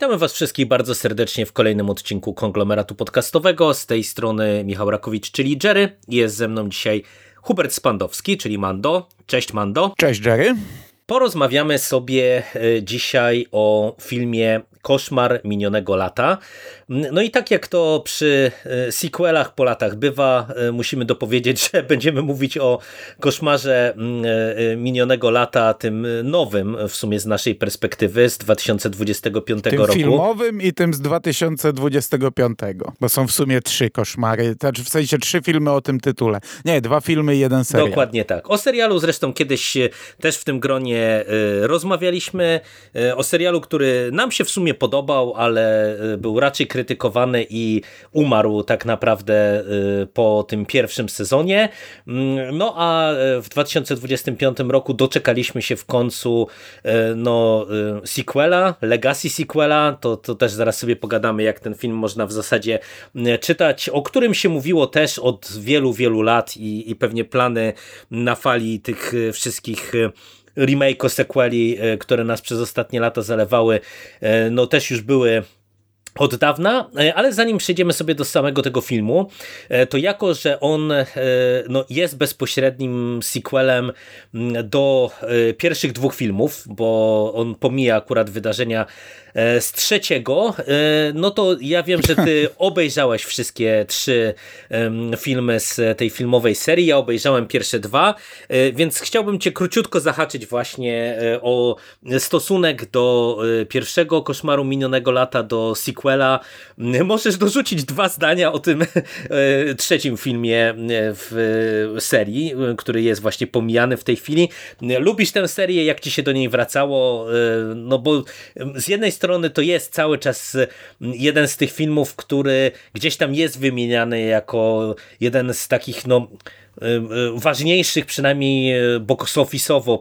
Witamy Was wszystkich bardzo serdecznie w kolejnym odcinku konglomeratu podcastowego. Z tej strony Michał Rakowicz, czyli Jerry. Jest ze mną dzisiaj Hubert Spandowski, czyli Mando. Cześć Mando. Cześć Jerry. Porozmawiamy sobie e, dzisiaj o filmie Koszmar minionego lata. No i tak jak to przy e, sequelach po latach bywa, e, musimy dopowiedzieć, że będziemy mówić o koszmarze mm, e, minionego lata, tym nowym w sumie z naszej perspektywy z 2025 tym roku. filmowym i tym z 2025, bo są w sumie trzy koszmary, znaczy w sensie trzy filmy o tym tytule. Nie, dwa filmy i jeden serial. Dokładnie tak. O serialu zresztą kiedyś też w tym gronie rozmawialiśmy, o serialu, który nam się w sumie podobał, ale był raczej krytyczny krytykowany i umarł tak naprawdę y, po tym pierwszym sezonie. Mm, no a y, w 2025 roku doczekaliśmy się w końcu y, no, sequela, legacy sequela, to, to też zaraz sobie pogadamy jak ten film można w zasadzie czytać, o którym się mówiło też od wielu, wielu lat i, i pewnie plany na fali tych wszystkich remake sequeli, które nas przez ostatnie lata zalewały, no też już były od dawna, e, ale zanim przejdziemy sobie do samego tego filmu, e, to jako, że on e, no, jest bezpośrednim sequelem mm, do pierwszych dwóch filmów, bo on pomija akurat wydarzenia z trzeciego, e, no to ja wiem, że ty obejrzałeś wszystkie trzy filmy z tej filmowej serii, ja obejrzałem pierwsze dwa, e, więc chciałbym cię króciutko zahaczyć właśnie o stosunek do pierwszego koszmaru minionego lata, do sequela. Możesz dorzucić dwa zdania o tym trzecim filmie w serii, który jest właśnie pomijany w tej chwili. Lubisz tę serię, jak ci się do niej wracało? No bo z jednej strony strony to jest cały czas mm, jeden z tych filmów, który gdzieś tam jest wymieniany jako jeden z takich no y, y, ważniejszych, przynajmniej y, box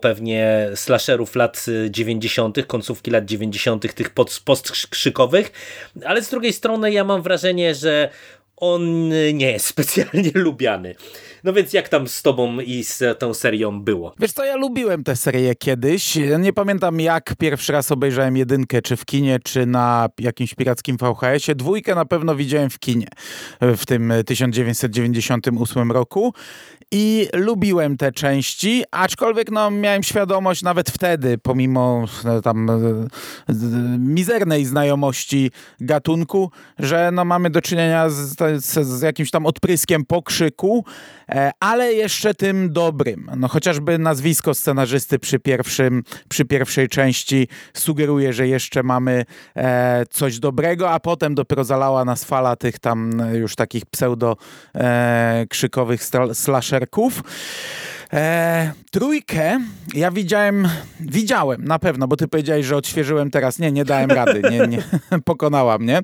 pewnie slasherów lat 90., końcówki lat 90., tych postkrzykowych, ale z drugiej strony ja mam wrażenie, że on nie jest specjalnie lubiany. No więc jak tam z tobą i z tą serią było? Wiesz co, ja lubiłem tę serię kiedyś. Nie pamiętam jak pierwszy raz obejrzałem jedynkę, czy w kinie, czy na jakimś pirackim VHS-ie. Dwójkę na pewno widziałem w kinie w tym 1998 roku i lubiłem te części, aczkolwiek no, miałem świadomość nawet wtedy, pomimo no, tam e, mizernej znajomości gatunku, że no, mamy do czynienia z, z, z jakimś tam odpryskiem pokrzyku, e, ale jeszcze tym dobrym. No, chociażby nazwisko scenarzysty przy, pierwszym, przy pierwszej części sugeruje, że jeszcze mamy e, coś dobrego, a potem dopiero zalała nas fala tych tam już takich pseudo e, krzykowych slasherów verkaufen. E, trójkę ja widziałem, widziałem na pewno, bo ty powiedziałeś, że odświeżyłem teraz. Nie, nie dałem rady, nie, nie pokonała mnie.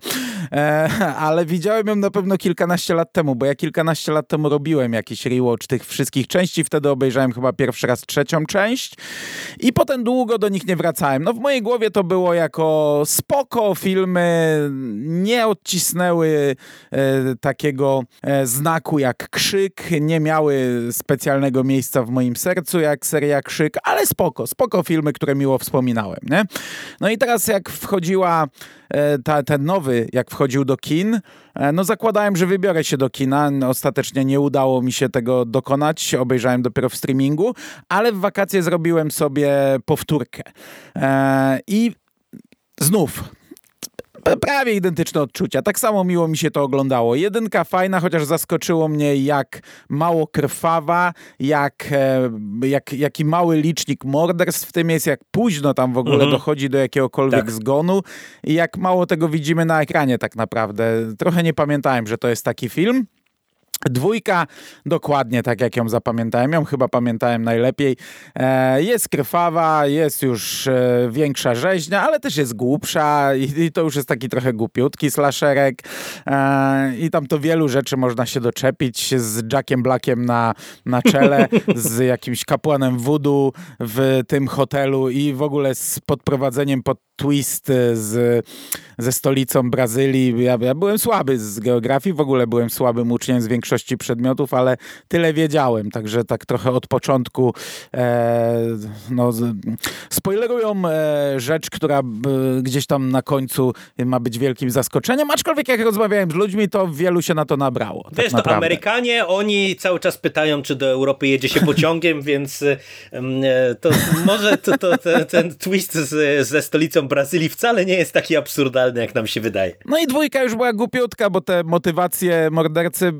E, ale widziałem ją na pewno kilkanaście lat temu, bo ja kilkanaście lat temu robiłem jakiś rewatch tych wszystkich części. Wtedy obejrzałem chyba pierwszy raz trzecią część i potem długo do nich nie wracałem. No w mojej głowie to było jako spoko filmy, nie odcisnęły e, takiego e, znaku jak krzyk, nie miały specjalnego miejsca miejsca w moim sercu, jak seria Krzyk, ale spoko, spoko filmy, które miło wspominałem, nie? No i teraz jak wchodziła e, ta, ten nowy, jak wchodził do kin, e, no zakładałem, że wybiorę się do kina, ostatecznie nie udało mi się tego dokonać, obejrzałem dopiero w streamingu, ale w wakacje zrobiłem sobie powtórkę. E, I znów prawie identyczne odczucia. Tak samo miło mi się to oglądało. Jedynka fajna, chociaż zaskoczyło mnie jak mało krwawa, jak, e, jak, jaki mały licznik morderstw w tym jest, jak późno tam w ogóle mhm. dochodzi do jakiegokolwiek tak. zgonu i jak mało tego widzimy na ekranie tak naprawdę. Trochę nie pamiętałem, że to jest taki film. Dwójka, dokładnie tak jak ją zapamiętałem, ją chyba pamiętałem najlepiej. E, jest krwawa, jest już e, większa rzeźnia, ale też jest głupsza i, to już jest taki trochę głupiutki slasherek e, i tam to wielu rzeczy można się doczepić z Jackiem Blackiem na, na czele, z jakimś kapłanem voodoo w tym hotelu i w ogóle z podprowadzeniem pod twist z, ze stolicą Brazylii. Ja, ja byłem słaby z geografii, w ogóle byłem słabym uczniem z większości większości przedmiotów, ale tyle wiedziałem, także tak trochę od początku e, no, spoilerują e, rzecz, która e, gdzieś tam na końcu ma być wielkim zaskoczeniem, aczkolwiek jak rozmawiałem z ludźmi, to wielu się na to nabrało. Tak Wiesz, to Amerykanie, oni cały czas pytają, czy do Europy jedzie się pociągiem, więc e, to może to, to, to, ten twist z, ze stolicą Brazylii wcale nie jest taki absurdalny, jak nam się wydaje. No i dwójka już była głupiutka, bo te motywacje mordercy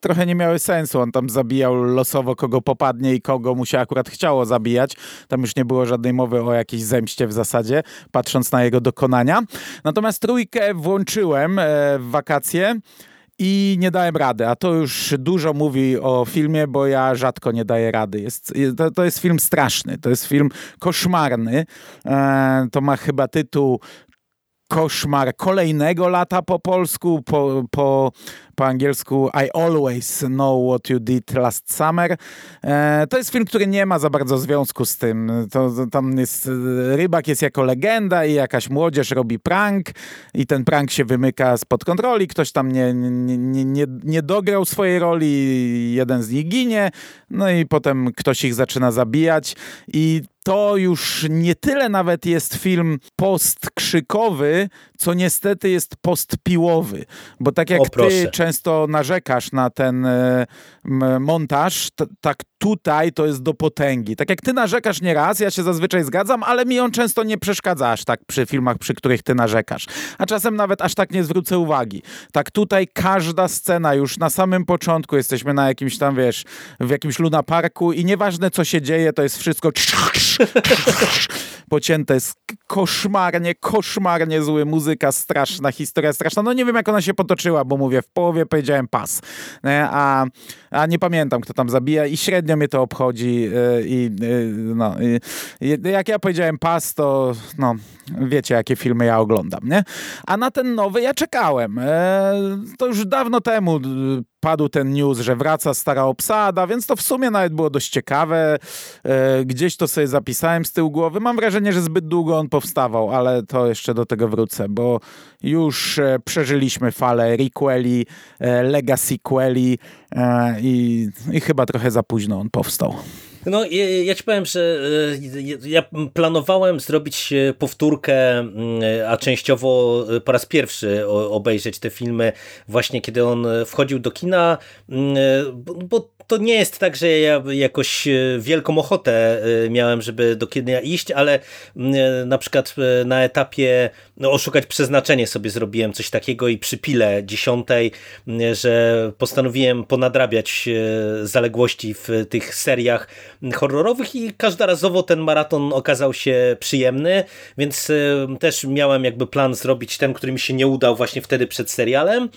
trochę nie miały sensu. On tam zabijał losowo kogo popadnie i kogo mu się akurat chciało zabijać. Tam już nie było żadnej mowy o jakiejś zemście w zasadzie, patrząc na jego dokonania. Natomiast trójkę włączyłem e, w wakacje i nie dałem rady, a to już dużo mówi o filmie, bo ja rzadko nie daję rady. Jest, to, to jest film straszny, to jest film koszmarny. E, to ma chyba tytuł koszmar kolejnego lata po polsku, po, po, po angielsku I Always Know What You Did Last Summer. E, to jest film, który nie ma za bardzo związku z tym. To, tam jest, rybak jest jako legenda i jakaś młodzież robi prank i ten prank się wymyka spod kontroli. Ktoś tam nie, nie, nie, nie, nie dograł swojej roli, jeden z nich ginie, no i potem ktoś ich zaczyna zabijać i to już nie tyle nawet jest film postkrzykowy, co niestety jest postpiłowy. Bo tak jak o, ty często narzekasz na ten e, montaż, tak tutaj to jest do potęgi. Tak jak ty narzekasz nieraz, ja się zazwyczaj zgadzam, ale mi on często nie przeszkadza aż tak przy filmach, przy których ty narzekasz. A czasem nawet aż tak nie zwrócę uwagi. Tak tutaj każda scena, już na samym początku jesteśmy na jakimś tam, wiesz, w jakimś lunaparku i nieważne co się dzieje, to jest wszystko pocięte jest koszmarnie, koszmarnie zły, muzyka straszna, historia straszna. No nie wiem, jak ona się potoczyła, bo mówię, w połowie powiedziałem pas. A, a nie pamiętam, kto tam zabija i średnio mnie to obchodzi e, i, e, no, i jak ja powiedziałem pas, to no, wiecie, jakie filmy ja oglądam, nie? A na ten nowy ja czekałem. E, to już dawno temu padł ten news, że wraca stara obsada, więc to w sumie nawet było dość ciekawe. E, gdzieś to sobie zapisałem z tyłu głowy. Mam wrażenie, że zbyt długo on powstawał, ale to jeszcze do tego wrócę, bo już e, przeżyliśmy falę requeli, e, legacyqueli i, i chyba trochę za późno on powstał. No, ja ci powiem, że ja planowałem zrobić powtórkę, mm, a częściowo po raz pierwszy obejrzeć te filmy właśnie kiedy on wchodził do kina, mm, bo to nie jest tak, że ja jakoś e, wielką ochotę e, miałem, żeby do kina iść, ale mm, e, na przykład na etapie no, oszukać przeznaczenie sobie zrobiłem coś takiego i przy pile dziesiątej, że postanowiłem ponadrabiać zaległości w tych seriach horrorowych i każdorazowo ten maraton okazał się przyjemny, więc też miałem jakby plan zrobić ten, który mi się nie udał właśnie wtedy przed serialem.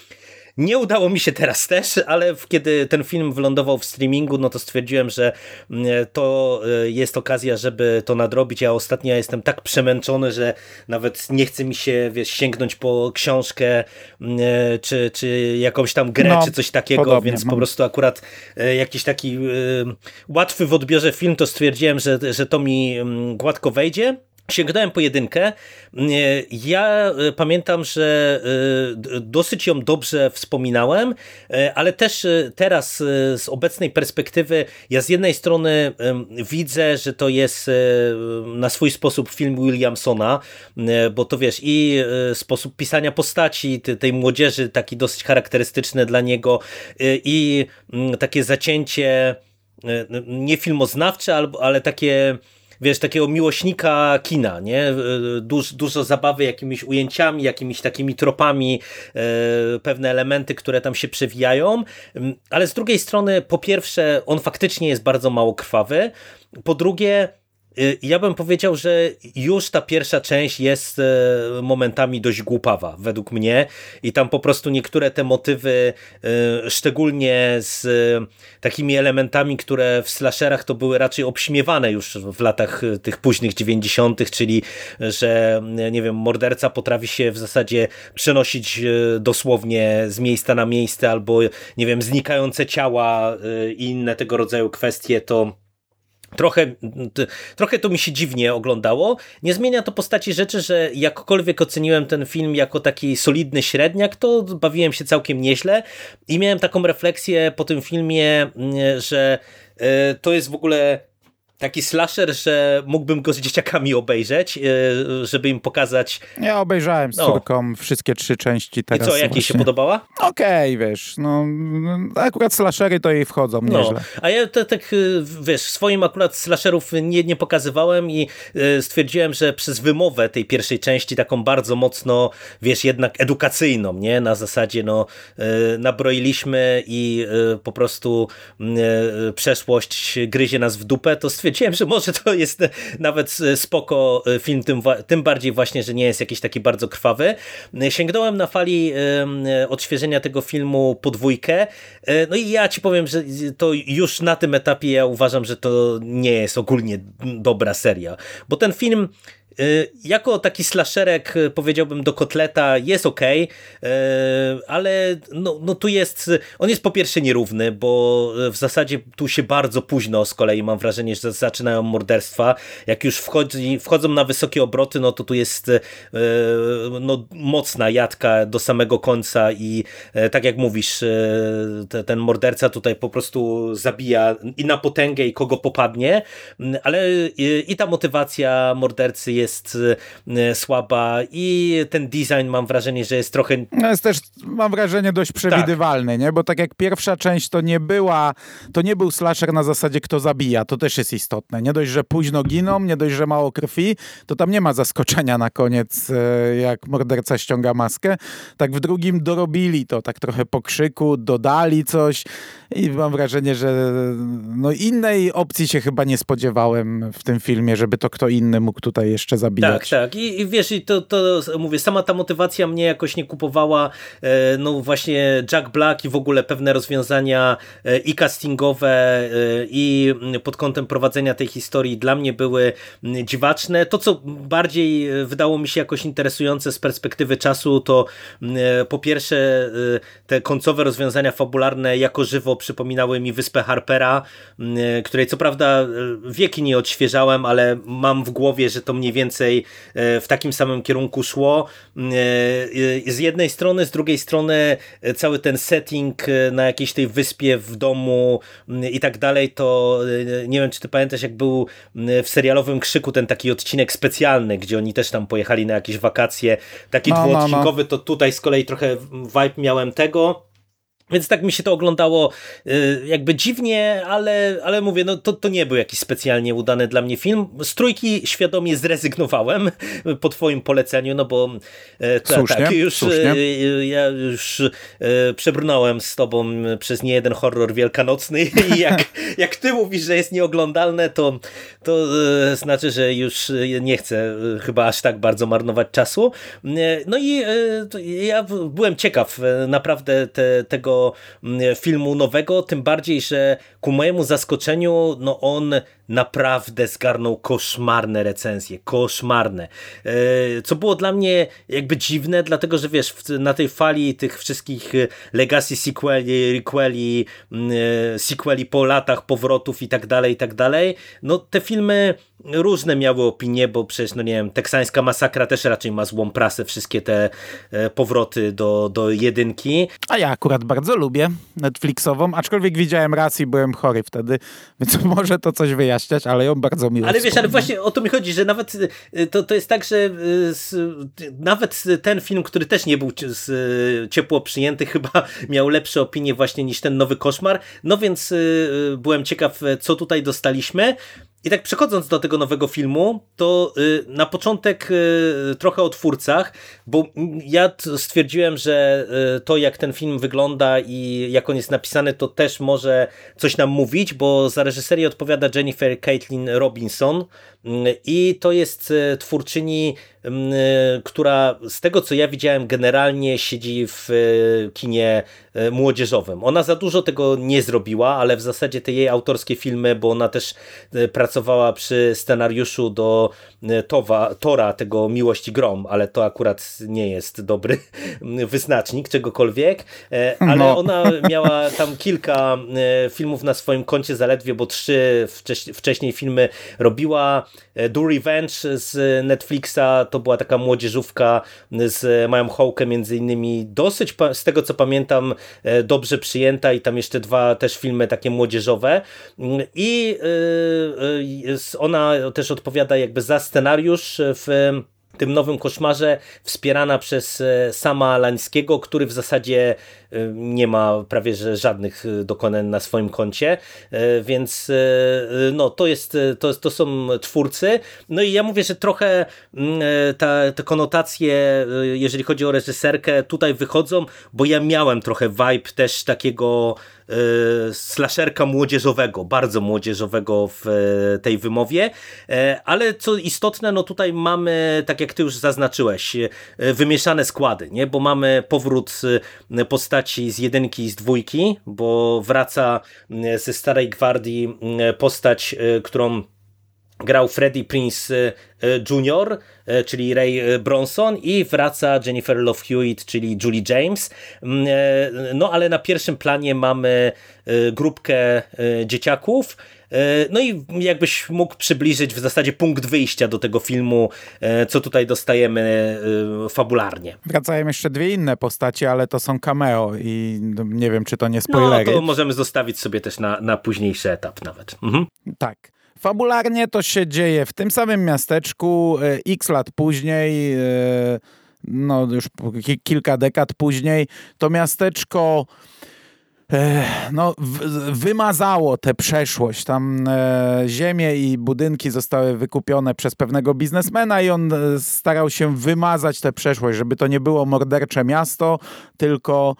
Nie udało mi się teraz też, ale kiedy ten film wylądował w streamingu, no to stwierdziłem, że mm, to e, jest okazja, żeby to nadrobić. Ja ostatnio jestem tak przemęczony, że nawet nie chce mi się wiesz, sięgnąć po książkę mm, e, czy, czy jakąś tam grę, no, czy coś takiego, podobnie, więc po prostu akurat e, jakiś taki łatwy w odbiorze film, to stwierdziłem, że, że to mi mm, gładko wejdzie. Sięgnąłem po jedynkę. Ja e, pamiętam, że e, dosyć ją dobrze wspominałem, e, ale też teraz z obecnej perspektywy ja z jednej strony widzę, że to jest na swój sposób film Williamsona, bo to wiesz i sposób pisania postaci tej młodzieży taki dosyć charakterystyczny dla niego i takie zacięcie nie filmoznawcze, ale takie wiesz, takiego miłośnika kina, nie? Duż, dużo zabawy jakimiś ujęciami, jakimiś takimi tropami, e, pewne elementy, które tam się przewijają, mm, ale z drugiej strony, po pierwsze, on faktycznie jest bardzo mało krwawy, po drugie, ja bym powiedział, że już ta pierwsza część jest e, momentami dość głupawa, według mnie i tam po prostu niektóre te motywy, e, szczególnie z takimi elementami, które w slasherach to były raczej obśmiewane już w latach tych późnych 90., czyli że nie wiem, morderca potrafi się w zasadzie przenosić dosłownie z miejsca na miejsce albo nie wiem, znikające ciała i inne tego rodzaju kwestie, to Trochę, trochę to mi się dziwnie oglądało. Nie zmienia to postaci rzeczy, że jakkolwiek oceniłem ten film jako taki solidny średniak, to bawiłem się całkiem nieźle i miałem taką refleksję po tym filmie, że e, to jest w ogóle taki slasher, że mógłbym go z dzieciakami obejrzeć, e, żeby im pokazać. Ja obejrzałem z no. córką wszystkie trzy części teraz. I co, jakie się podobała? Okej, okay, wiesz, no akurat slashery to jej wchodzą no. nieźle. A ja to, tak, e, wiesz, swoim akurat slasherów nie, nie pokazywałem i e, stwierdziłem, że przez wymowę tej pierwszej części, taką bardzo mocno, wiesz, jednak edukacyjną, nie? Na zasadzie, no, nabroiliśmy i po prostu przeszłość gryzie nas w dupę, to stwierdziłem, stwierdziłem, że może to jest nawet spoko film, tym, tym bardziej właśnie, że nie jest jakiś taki bardzo krwawy. Sięgnąłem na fali odświeżenia tego filmu podwójkę, e, no i ja ci powiem, że to już na tym etapie ja uważam, że to nie jest ogólnie dobra seria, bo ten film jako taki slasherek y, powiedziałbym do kotleta jest ok, ale no, no tu jest, on jest po pierwsze nierówny, bo w zasadzie tu się bardzo późno z kolei mam wrażenie, że zaczynają morderstwa. Jak już wchodzi, wchodzą na wysokie obroty, no to tu jest y, no, mocna jadka do samego końca i tak jak mówisz, ten morderca tutaj po prostu zabija i na potęgę i kogo popadnie, ale i ta motywacja mordercy jest jest e, słaba i ten design mam wrażenie, że jest trochę... No jest też, mam wrażenie, dość przewidywalny, tak. nie? Bo tak jak pierwsza część to nie była, to nie był slasher na zasadzie kto zabija, to też jest istotne. Nie dość, że późno giną, nie dość, że mało krwi, to tam nie ma zaskoczenia na koniec, e, jak morderca ściąga maskę. Tak w drugim dorobili to, tak trochę po krzyku, dodali coś i mam wrażenie, że no innej opcji się chyba nie spodziewałem w tym filmie, żeby to kto inny mógł tutaj jeszcze jeszcze zabijać. Tak, tak. I, i wiesz, i to, to mówię, sama ta motywacja mnie jakoś nie kupowała. E, no właśnie Jack Black i w ogóle pewne rozwiązania e, i castingowe e, i pod kątem prowadzenia tej historii dla mnie były dziwaczne. To, co bardziej wydało mi się jakoś interesujące z perspektywy czasu, to po pierwsze te końcowe rozwiązania fabularne jako żywo przypominały mi Wyspę Harpera, której co prawda wieki nie odświeżałem, ale mam w głowie, że to mniej więcej więcej e, w takim samym kierunku szło. E, e, z jednej strony, z drugiej strony cały ten setting na jakiejś tej wyspie w domu i tak dalej, to nie wiem, czy ty pamiętasz, jak był w serialowym Krzyku ten taki odcinek specjalny, gdzie oni też tam pojechali na jakieś wakacje, taki no, dwuodcinkowy, no, no. to tutaj z kolei trochę vibe miałem tego. Więc tak mi się to oglądało y, jakby dziwnie, ale, ale mówię, no to, to nie był jakiś specjalnie udany dla mnie film. Z trójki świadomie zrezygnowałem po twoim poleceniu, no bo e, ta, słusznie, tak, już słusznie. E, ja już e, przebrnąłem z tobą przez niejeden horror wielkanocny i jak, jak ty mówisz, że jest nieoglądalne, to, to znaczy, że już nie chcę chyba aż tak bardzo marnować czasu. No i ja byłem ciekaw naprawdę te, tego Mm, filmu nowego, tym bardziej, że ku mojemu zaskoczeniu, no on naprawdę zgarnął koszmarne recenzje, koszmarne. E, co było dla mnie jakby dziwne, dlatego że wiesz, na tej fali tych wszystkich e, legacy sequeli, requeli, mm, e, sequeli po latach, powrotów i tak dalej, i tak dalej, no te filmy różne miały opinie, bo przecież, no nie wiem, teksańska masakra też raczej ma złą prasę, wszystkie te powroty do, do jedynki. A ja akurat bardzo lubię Netflixową, aczkolwiek widziałem raz i byłem chory wtedy, więc może to coś wyjaśni wyjaśniać, ale ją bardzo miło Ale wiesz, ale właśnie o to mi chodzi, że nawet y, to, to jest tak, że y, nawet ten film, który też nie był ciepło przyjęty, chyba miał lepsze opinie właśnie niż ten nowy koszmar. No więc y, byłem ciekaw, co tutaj dostaliśmy. I tak przechodząc do tego nowego filmu, to y, na początek y, trochę o twórcach, bo ja stwierdziłem, że y, to jak ten film wygląda i jak on jest napisany, to też może coś nam mówić, bo za reżyserię odpowiada Jennifer Caitlin Robinson i to jest twórczyni która z tego co ja widziałem generalnie siedzi w kinie młodzieżowym. Ona za dużo tego nie zrobiła, ale w zasadzie te jej autorskie filmy, bo ona też pracowała przy scenariuszu do Towa, Tora, tego Miłości Grom, ale to akurat nie jest dobry wyznacznik czegokolwiek, ale no. ona miała tam kilka filmów na swoim koncie zaledwie, bo trzy wcześniej filmy robiła. E, Do Revenge z Netflixa to była taka młodzieżówka z Mają Hołkę między innymi dosyć, z tego co pamiętam, e, dobrze przyjęta i tam jeszcze dwa też filmy takie młodzieżowe. Mm, i e, ona też odpowiada jakby za scenariusz w tym nowym koszmarze wspierana przez e, sama Lańskiego, który w zasadzie e, nie ma prawie że żadnych e, dokonań na swoim koncie, więc no to jest, to, to są twórcy. No i ja mówię, że trochę mm, ta, te konotacje, jeżeli chodzi o reżyserkę, tutaj wychodzą, bo ja miałem trochę vibe też takiego slasherka młodzieżowego, bardzo młodzieżowego w tej wymowie, e, ale co istotne, no tutaj mamy, tak jak ty już zaznaczyłeś, wymieszane składy, nie? bo mamy powrót postaci z jedynki i z dwójki, bo wraca ze Starej Gwardii postać, którą grał Freddie Prince Jr., czyli Ray Bronson i wraca Jennifer Love Hewitt, czyli Julie James. Mm, no ale na pierwszym planie mamy grupkę dzieciaków, no i jakbyś mógł przybliżyć w zasadzie punkt wyjścia do tego filmu, co tutaj dostajemy fabularnie. Wracają jeszcze dwie inne postacie, ale to są cameo i nie wiem, czy to nie spoilery. No to możemy zostawić sobie też na, na późniejszy etap nawet. Mhm. Tak. Fabularnie to się dzieje w tym samym miasteczku e, x lat później, e, no już kilka dekad później. To miasteczko e, no, wymazało tę przeszłość. Tam ziemie i budynki zostały wykupione przez pewnego biznesmena i on starał się wymazać tę przeszłość, żeby to nie było mordercze miasto, tylko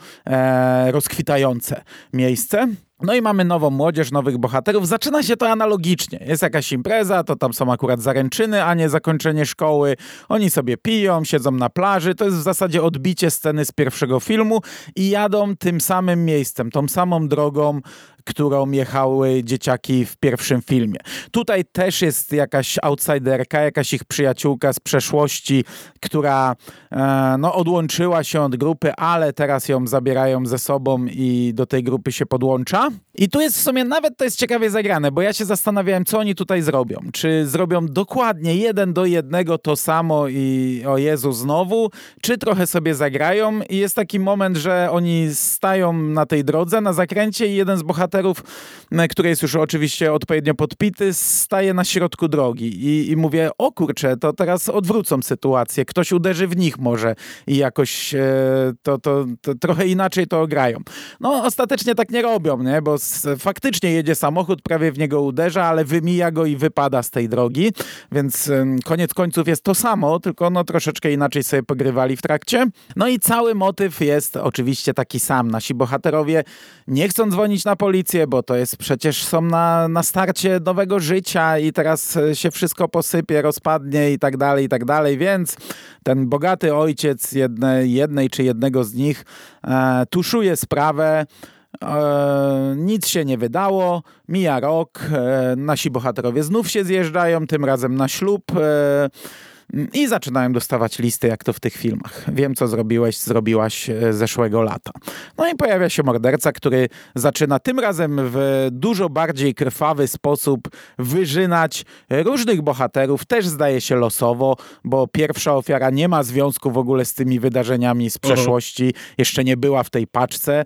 rozkwitające miejsce. No i mamy nową młodzież, nowych bohaterów. Zaczyna się to analogicznie. Jest jakaś impreza, to tam są akurat zaręczyny, a nie zakończenie szkoły. Oni sobie piją, siedzą na plaży. To jest w zasadzie odbicie sceny z pierwszego filmu i jadą tym samym miejscem, tą samą drogą, którą jechały dzieciaki w pierwszym filmie. Tutaj też jest jakaś outsiderka, jakaś ich przyjaciółka z przeszłości, która e, no, odłączyła się od grupy, ale teraz ją zabierają ze sobą i do tej grupy się podłącza. I tu jest w sumie nawet to jest ciekawie zagrane, bo ja się zastanawiałem, co oni tutaj zrobią. Czy zrobią dokładnie jeden do jednego to samo i o Jezu znowu, czy trochę sobie zagrają i jest taki moment, że oni stają na tej drodze, na zakręcie i jeden z bohaterów, który jest już oczywiście odpowiednio podpity, staje na środku drogi i, i mówię, o kurczę, to teraz odwrócą sytuację, ktoś uderzy w nich może i jakoś e, to, to, to trochę inaczej to grają. No ostatecznie tak nie robią, nie? bo faktycznie jedzie samochód, prawie w niego uderza, ale wymija go i wypada z tej drogi, więc koniec końców jest to samo, tylko no troszeczkę inaczej sobie pogrywali w trakcie. No i cały motyw jest oczywiście taki sam. Nasi bohaterowie nie chcą dzwonić na policję, bo to jest przecież są na, na starcie nowego życia i teraz e, się wszystko posypie, rozpadnie i tak dalej, i tak dalej, więc ten bogaty ojciec jedne, jednej czy jednego z nich e, tuszuje sprawę, E, nic się nie wydało, mija rok, e, nasi bohaterowie znów się zjeżdżają, tym razem na ślub e, i zaczynają dostawać listy, jak to w tych filmach. Wiem, co zrobiłeś, zrobiłaś e, zeszłego lata. No i pojawia się morderca, który zaczyna tym razem w dużo bardziej krwawy sposób wyżynać różnych bohaterów, też zdaje się losowo, bo pierwsza ofiara nie ma związku w ogóle z tymi wydarzeniami z mhm. przeszłości, jeszcze nie była w tej paczce.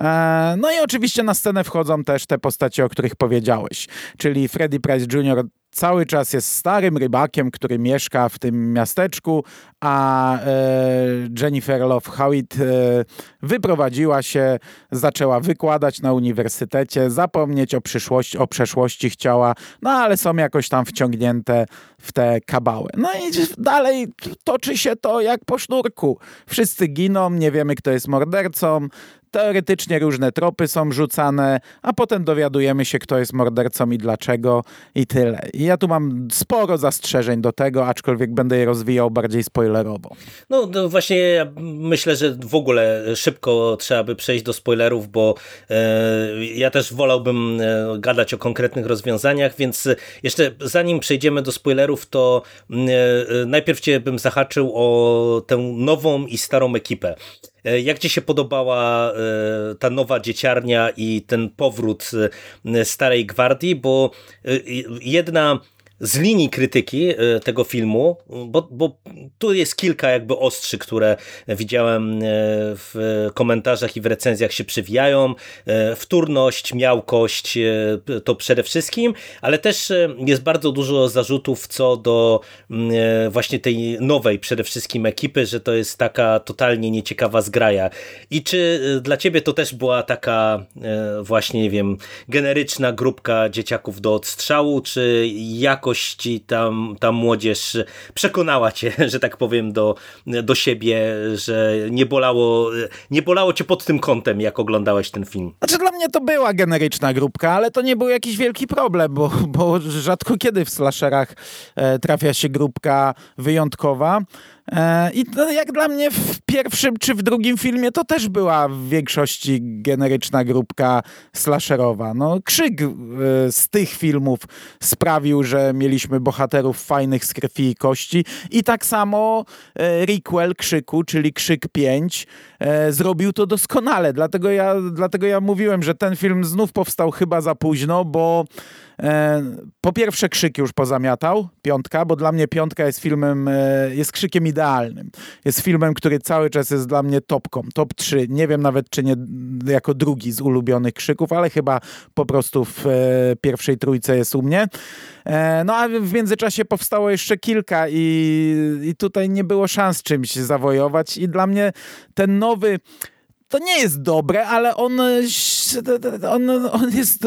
E, no i oczywiście na scenę wchodzą też te postacie, o których powiedziałeś, czyli Freddie Price Jr. cały czas jest starym rybakiem, który mieszka w tym miasteczku, a e, Jennifer Love Hewitt e, wyprowadziła się, zaczęła wykładać na uniwersytecie, zapomnieć o przyszłości, o przeszłości chciała, no ale są jakoś tam wciągnięte w te kabały. No i dalej toczy się to jak po sznurku. Wszyscy giną, nie wiemy kto jest mordercą, Teoretycznie różne tropy są rzucane, a potem dowiadujemy się, kto jest mordercą i dlaczego i tyle. ja tu mam sporo zastrzeżeń do tego, aczkolwiek będę je rozwijał bardziej spoilerowo. No, no właśnie ja myślę, że w ogóle szybko trzeba by przejść do spoilerów, bo e, ja też wolałbym e, gadać o konkretnych rozwiązaniach, więc jeszcze zanim przejdziemy do spoilerów, to e, najpierw cię bym zahaczył o tę nową i starą ekipę. E, jak Ci się podobała e, ta nowa dzieciarnia i ten powrót e, starej gwardii? Bo jedna z linii krytyki e, tego filmu, bo, bo tu jest kilka jakby ostrzy, które widziałem e, w komentarzach i w recenzjach się przewijają. E, wtórność, miałkość to przede wszystkim, ale też jest bardzo dużo zarzutów co do właśnie tej nowej przede wszystkim ekipy, że to jest taka totalnie nieciekawa zgraja. I czy dla ciebie to też była taka właśnie, nie wiem, generyczna grupka dzieciaków do odstrzału, czy jako jakości tam, ta młodzież przekonała cię, że tak powiem, do, do siebie, że nie bolało, nie bolało cię pod tym kątem, jak oglądałeś ten film? Znaczy dla mnie to była generyczna grupka, ale to nie był jakiś wielki problem, bo, bo rzadko kiedy w slasherach e, trafia się grupka wyjątkowa. E, I to jak dla mnie w pierwszym czy w drugim filmie to też była w większości generyczna grupka slasherowa. No, krzyk e, z tych filmów sprawił, że mieliśmy bohaterów fajnych z krwi i kości i tak samo e, requel Krzyku, czyli Krzyk 5 zrobił to doskonale. Dlatego ja, dlatego ja mówiłem, że ten film znów powstał chyba za późno, bo E, po pierwsze krzyk już pozamiatał, piątka, bo dla mnie piątka jest filmem, e, jest krzykiem idealnym. Jest filmem, który cały czas jest dla mnie topką, top 3. Nie wiem nawet, czy nie jako drugi z ulubionych krzyków, ale chyba po prostu w e, pierwszej trójce jest u mnie. No a w międzyczasie powstało jeszcze kilka i, i tutaj nie było szans czymś zawojować. I dla mnie ten nowy to nie jest dobre, ale on, on, on jest,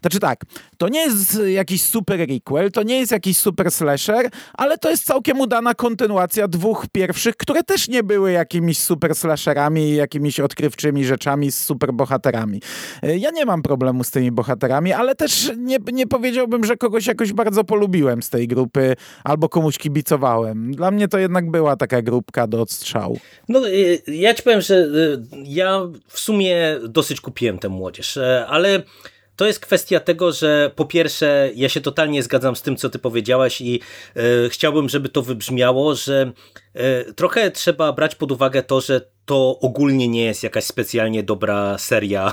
znaczy tak, to nie jest jakiś super requel, to nie jest jakiś super slasher, ale to jest całkiem udana kontynuacja dwóch pierwszych, które też nie były jakimiś super slasherami i jakimiś odkrywczymi rzeczami z super bohaterami. Ja nie mam problemu z tymi bohaterami, ale też nie, nie powiedziałbym, że kogoś jakoś bardzo polubiłem z tej grupy albo komuś kibicowałem. Dla mnie to jednak była taka grupka do odstrzału. No, y, ja ci powiem, że y, ja w sumie dosyć kupiłem tę młodzież, e, ale to jest kwestia tego, że po pierwsze ja się totalnie zgadzam z tym, co ty powiedziałaś i e, chciałbym, żeby to wybrzmiało, że e, trochę trzeba brać pod uwagę to, że to ogólnie nie jest jakaś specjalnie dobra seria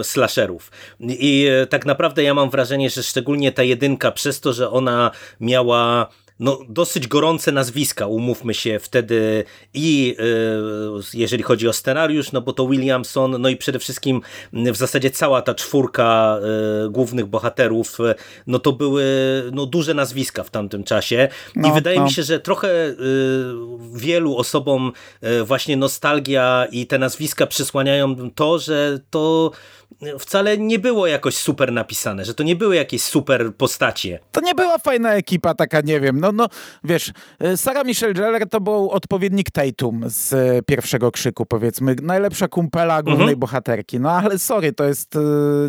e, slasherów. I e, tak naprawdę ja mam wrażenie, że szczególnie ta jedynka, przez to, że ona miała no, dosyć gorące nazwiska, umówmy się wtedy i yy, jeżeli chodzi o scenariusz, no bo to Williamson, no i przede wszystkim w zasadzie cała ta czwórka yy, głównych bohaterów, yy, no to były no, duże nazwiska w tamtym czasie no, i wydaje no. mi się, że trochę wielu osobom właśnie nostalgia i te nazwiska przysłaniają to, że to wcale nie było jakoś super napisane, że to nie były jakieś super postacie. To nie była fajna ekipa taka, nie wiem, no, no wiesz, e, Sarah Michelle Gellar to był odpowiednik Tatum z e, pierwszego krzyku, powiedzmy, najlepsza kumpela głównej mhm. bohaterki, no ale sorry, to jest y,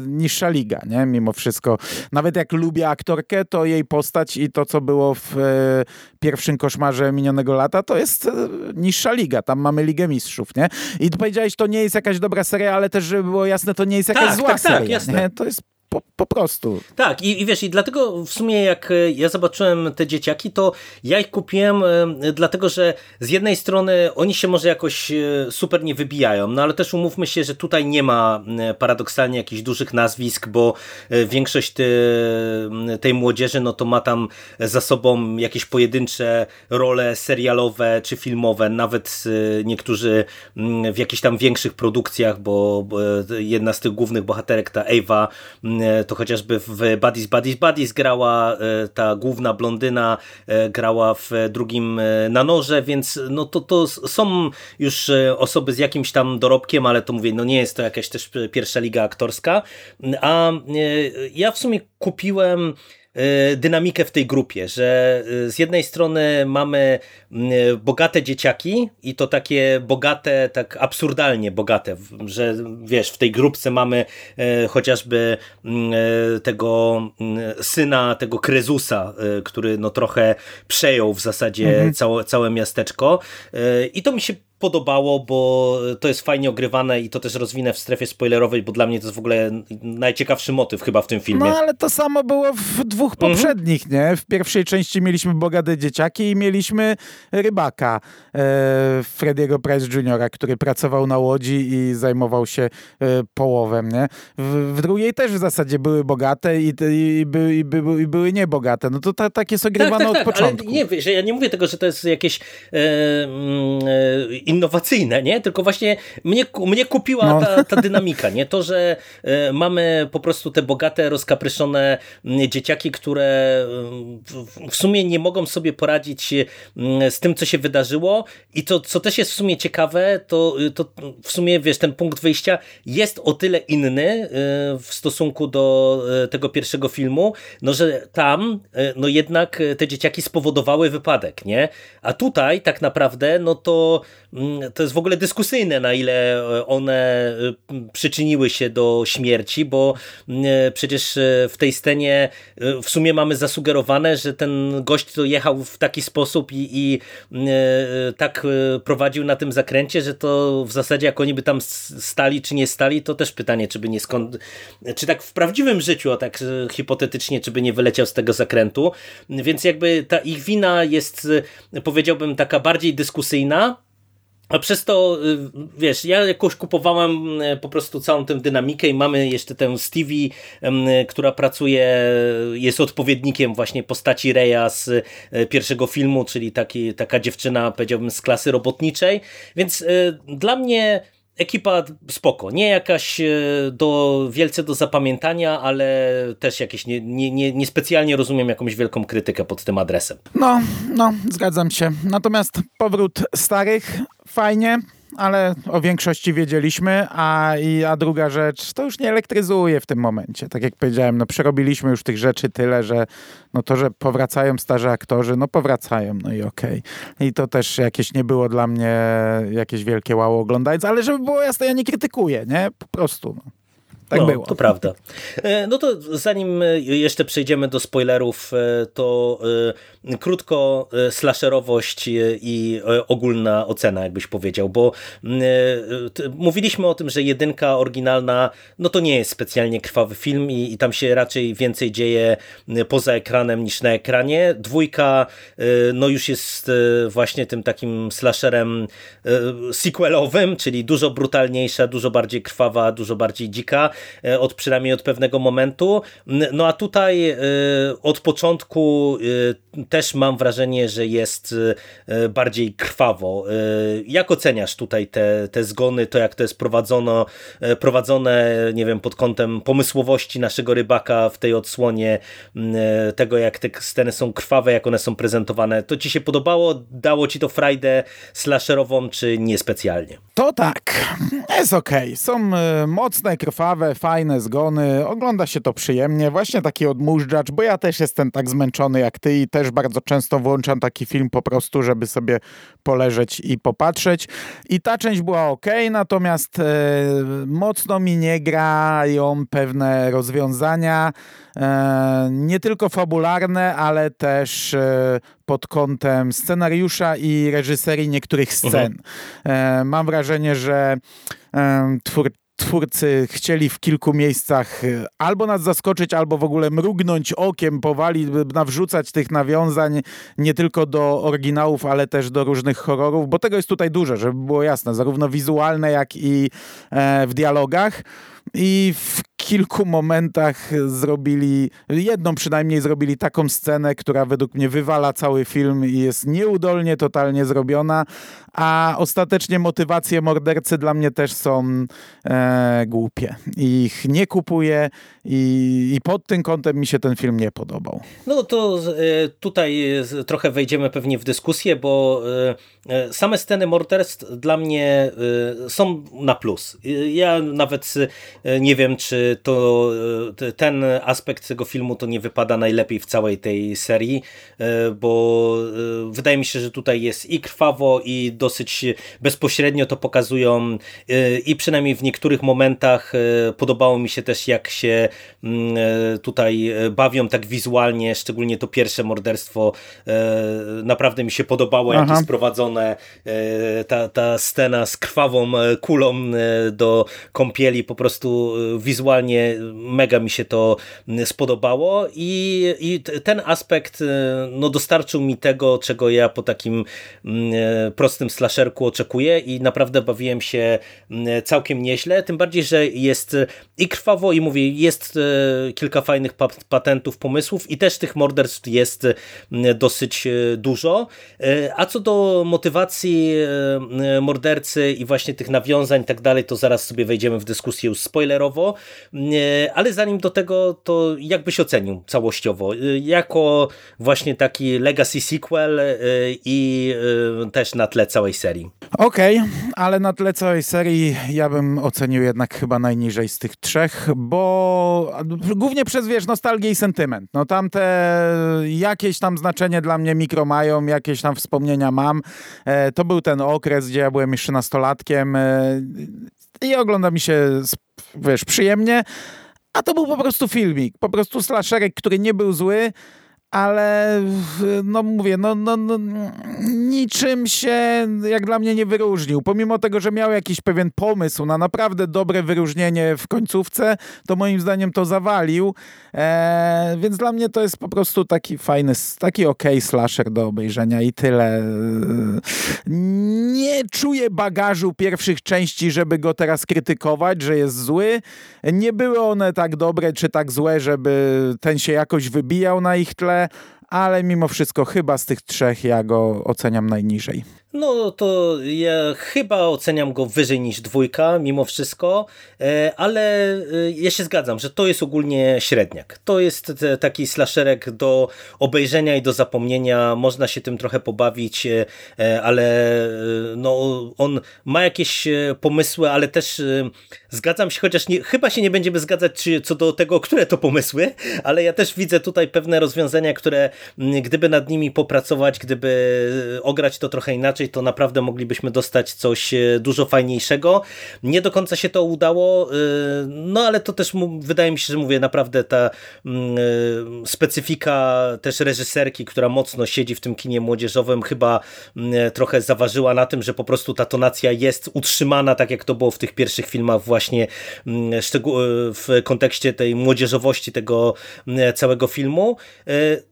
niższa liga, nie, mimo wszystko. Nawet jak lubię aktorkę, to jej postać i to, co było w y, pierwszym koszmarze minionego lata, to jest y, niższa liga, tam mamy Ligę Mistrzów, nie? I powiedziałeś, to nie jest jakaś dobra seria, ale też, żeby było jasne, to nie jest jakaś tak, zła tak, tak seria. Tak, jasne. To jest po, po, prostu. Tak, i, i wiesz, i dlatego w sumie jak e, ja zobaczyłem te dzieciaki, to ja ich kupiłem e, dlatego, że z jednej strony oni się może jakoś e, super nie wybijają, no ale też umówmy się, że tutaj nie ma paradoksalnie jakichś dużych nazwisk, bo większość tej młodzieży, no to ma tam za sobą jakieś pojedyncze role serialowe czy filmowe, nawet niektórzy w jakichś tam większych produkcjach, bo jedna z tych głównych bohaterek, ta Ewa to chociażby w Buddies, Buddies, Buddies grała e, ta główna blondyna, e, grała w drugim na noże, więc no to, to są już osoby z jakimś tam dorobkiem, ale to mówię, no nie jest to jakaś też pierwsza liga aktorska, a ja w sumie kupiłem dynamikę w tej grupie, że z jednej strony mamy bogate dzieciaki i to takie bogate, tak absurdalnie bogate, że wiesz, w tej grupce mamy chociażby tego syna, tego Krezusa, który no trochę przejął w zasadzie mhm. całe, całe miasteczko i to mi się podobało, bo to jest fajnie ogrywane i to też rozwinę w strefie spoilerowej, bo dla mnie to jest w ogóle najciekawszy motyw chyba w tym filmie. No ale to samo było w dwóch mhm. poprzednich, nie? W pierwszej części mieliśmy bogate dzieciaki i mieliśmy rybaka e, Frediego Price Jr., który pracował na łodzi i zajmował się e, połowem, nie? W, w, drugiej też w zasadzie były bogate i, i, by, i, by, i były niebogate. No to ta, tak jest ogrywane tak, tak, tak, od początku. Ale nie, ja nie mówię tego, że to jest jakieś e, mm, e innowacyjne, nie? Tylko właśnie mnie, mnie kupiła no. ta, ta dynamika, nie? To, że e, mamy po prostu te bogate, rozkapryszone dzieciaki, które w sumie nie mogą sobie poradzić z tym, co się wydarzyło i to, co też jest w sumie ciekawe, to, to w sumie, wiesz, ten punkt wyjścia jest o tyle inny e, w stosunku do e, tego pierwszego filmu, no, że tam, no jednak te dzieciaki spowodowały wypadek, nie? A tutaj tak naprawdę, no to Mm, to jest w ogóle dyskusyjne, na ile e, one e, przyczyniły się do śmierci, bo mm, e, przecież w tej scenie w sumie mamy zasugerowane, że ten gość to jechał w taki sposób i, i tak prowadził na tym zakręcie, że to w zasadzie jak oni by tam stali czy nie stali, to też pytanie, czy by nie skąd, czy tak w prawdziwym życiu, a tak hipotetycznie, czy by nie wyleciał z tego zakrętu, więc jakby ta ich wina jest, powiedziałbym, taka bardziej dyskusyjna, a przez to, y, wiesz, ja jakoś kupowałem y, po prostu całą tę dynamikę i mamy jeszcze tę Stevie, która pracuje, jest odpowiednikiem właśnie postaci Reya z y, pierwszego filmu, czyli taki, taka dziewczyna, powiedziałbym, z klasy robotniczej. Więc dla mnie ekipa spoko, nie jakaś e, do, wielce do zapamiętania, ale też jakieś nie, nie, nie, rozumiem jakąś wielką krytykę pod tym adresem. No, no, zgadzam się. Natomiast powrót starych, fajnie, ale o większości wiedzieliśmy, a, i, a druga rzecz, to już nie elektryzuje w tym momencie. Tak jak powiedziałem, no przerobiliśmy już tych rzeczy tyle, że no to, że powracają starzy aktorzy, no powracają, no i okej. Okay. I to też jakieś nie było dla mnie jakieś wielkie wow oglądając, ale żeby było jasne, ja nie krytykuję, nie? Po prostu, no. Tak no, było. To prawda. E, no to zanim jeszcze przejdziemy do spoilerów, e, to e, krótko slasherowość i ogólna ocena, jakbyś powiedział, bo mówiliśmy o tym, że jedynka oryginalna, no to nie jest specjalnie krwawy film i, i tam się raczej więcej dzieje poza ekranem niż na ekranie. Dwójka, no już jest właśnie tym takim slasherem sequelowym, czyli dużo brutalniejsza, dużo bardziej krwawa, dużo bardziej dzika. E, od przynajmniej od pewnego momentu. No a tutaj e, od początku e, też mam wrażenie, że jest bardziej krwawo. Jak oceniasz tutaj te, te zgony, to jak to jest prowadzono, prowadzone, nie wiem, pod kątem pomysłowości naszego rybaka w tej odsłonie, tego jak te sceny są krwawe, jak one są prezentowane. To ci się podobało? Dało ci to frajdę slasherową, czy niespecjalnie? To tak, jest okej. Okay. Są mocne, krwawe, fajne zgony, ogląda się to przyjemnie, właśnie taki odmóżdżacz, bo ja też jestem tak zmęczony jak ty i też bardzo często włączam taki film po prostu, żeby sobie poleżeć i popatrzeć. I ta część była ok, natomiast e, mocno mi nie grają pewne rozwiązania, e, nie tylko fabularne, ale też e, pod kątem scenariusza i reżyserii niektórych scen. Mhm. E, mam wrażenie, że e, twór, twórcy chcieli w kilku miejscach e, albo nas zaskoczyć, albo w ogóle mrugnąć okiem, powali, nawrzucać tych nawiązań nie tylko do oryginałów, ale też do różnych horrorów, bo tego jest tutaj dużo, żeby było jasne, zarówno wizualne, jak i e, w dialogach. I w kilku momentach zrobili, jedną przynajmniej zrobili taką scenę, która według mnie wywala cały film i jest nieudolnie, totalnie zrobiona, a ostatecznie motywacje mordercy dla mnie też są e, głupie. Ich nie kupuję i, i pod tym kątem mi się ten film nie podobał. No to e, tutaj trochę wejdziemy pewnie w dyskusję, bo e, e, same sceny morderstw dla mnie są na plus. Ja nawet nie wiem, czy to ten aspekt tego filmu to nie wypada najlepiej w całej tej serii, bo wydaje mi się, że tutaj jest i krwawo i dosyć bezpośrednio to pokazują i przynajmniej w niektórych momentach podobało mi się też jak się mm, tutaj bawią tak wizualnie, szczególnie to pierwsze morderstwo naprawdę mi się podobało, jak Aha. jest prowadzone ta, ta scena z krwawą kulą do kąpieli, po prostu wizualnie mega mi się to spodobało i, i ten aspekt no, dostarczył mi tego, czego ja po takim prostym slasherku oczekuję i naprawdę bawiłem się całkiem nieźle, tym bardziej, że jest i krwawo i mówię, jest kilka fajnych patentów, pomysłów i też tych morderstw jest dosyć dużo, a co do motywacji mordercy i właśnie tych nawiązań i tak dalej, to zaraz sobie wejdziemy w dyskusję już spoilerowo, ale zanim do tego, to jak byś ocenił całościowo? Jako właśnie taki legacy sequel i też na tle całej serii. Okej, okay, ale na tle całej serii ja bym ocenił jednak chyba najniżej z tych trzech, bo głównie przez, wiesz, nostalgię i sentyment. No tamte jakieś tam znaczenie dla mnie mikro mają, jakieś tam wspomnienia mam. E, to był ten okres, gdzie ja byłem jeszcze nastolatkiem e, i ogląda mi się, wiesz, przyjemnie. A to był po prostu filmik, po prostu slasherek, który nie był zły, ale no mówię, no, no, no, niczym się jak dla mnie nie wyróżnił. Pomimo tego, że miał jakiś pewien pomysł na naprawdę dobre wyróżnienie w końcówce, to moim zdaniem to zawalił. E, więc dla mnie to jest po prostu taki fajny, taki ok slasher do obejrzenia i tyle. Nie czuję bagażu pierwszych części, żeby go teraz krytykować, że jest zły. Nie były one tak dobre czy tak złe, żeby ten się jakoś wybijał na ich tle ale mimo wszystko chyba z tych trzech ja go oceniam najniżej. No to ja chyba oceniam go wyżej niż dwójka, mimo wszystko, e, ale e, ja się zgadzam, że to jest ogólnie średniak. To jest taki slasherek do obejrzenia i do zapomnienia, można się tym trochę pobawić, e, ale no, on ma jakieś pomysły, ale też zgadzam się, chociaż nie, chyba się nie będziemy zgadzać co do tego, które to pomysły, ale ja też widzę tutaj pewne rozwiązania, które gdyby nad nimi popracować, gdyby ograć to trochę inaczej, inaczej, to naprawdę moglibyśmy dostać coś e, dużo fajniejszego. Nie do końca się to udało, e, no ale to też wydaje mi się, że mówię, naprawdę ta mm, e, specyfika też reżyserki, która mocno siedzi w tym kinie młodzieżowym, chyba mm, trochę zaważyła na tym, że po prostu ta tonacja jest utrzymana, tak jak to było w tych pierwszych filmach właśnie mm, w kontekście tej młodzieżowości tego całego filmu.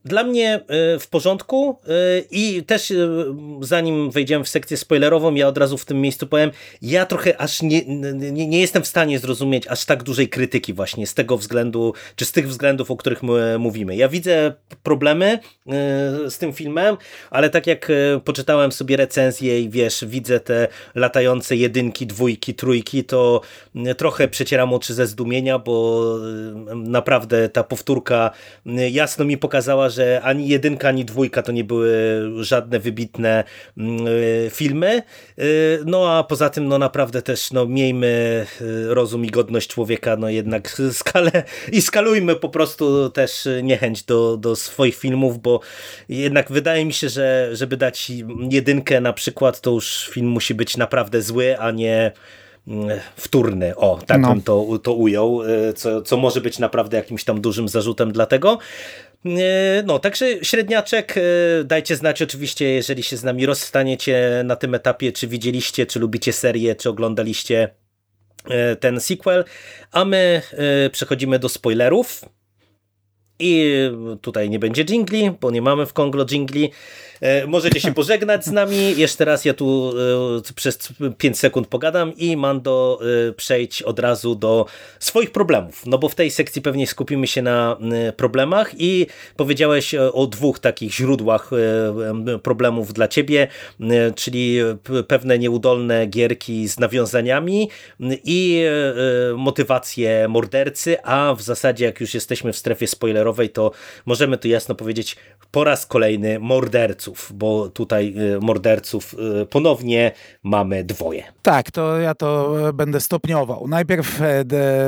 Dla mnie w porządku i też zanim wejdziemy w sekcję spoilerową, ja od razu w tym miejscu powiem, ja trochę aż nie, nie, nie jestem w stanie zrozumieć aż tak dużej krytyki właśnie z tego względu, czy z tych względów, o których my mówimy. Ja widzę problemy e, z tym filmem, ale tak jak e, poczytałem sobie recenzję i wiesz, widzę te latające jedynki, dwójki, trójki, to trochę przecieram oczy ze zdumienia, bo naprawdę ta powtórka jasno mi pokazała, że ani jedynka, ani dwójka to nie były żadne wybitne Y, filmy. Y, no a poza tym, no naprawdę też, no miejmy y, rozum i godność człowieka, no jednak skalę i skalujmy po prostu też niechęć do, do swoich filmów, bo jednak wydaje mi się, że żeby dać jedynkę na przykład, to już film musi być naprawdę zły, a nie wtórny, o, tak no. bym to, to ujął, co, co może być naprawdę jakimś tam dużym zarzutem dlatego. E, no, także średniaczek, e, dajcie znać oczywiście, jeżeli się z nami rozstaniecie na tym etapie, czy widzieliście, czy lubicie serię, czy oglądaliście e, ten sequel, a my przechodzimy do spoilerów. I tutaj nie będzie jingli, bo nie mamy w Konglo jingli. E, możecie się pożegnać z nami. Jeszcze raz ja tu e, przez 5 sekund pogadam i Mando e, przejdź od razu do swoich problemów. No bo w tej sekcji pewnie skupimy się na problemach i powiedziałeś o dwóch takich źródłach problemów dla ciebie, czyli pewne nieudolne gierki z nawiązaniami i motywację mordercy, a w zasadzie jak już jesteśmy w strefie spoilerowej, to możemy tu jasno powiedzieć po raz kolejny morderców, bo tutaj morderców ponownie mamy dwoje. Tak, to ja to będę stopniował. Najpierw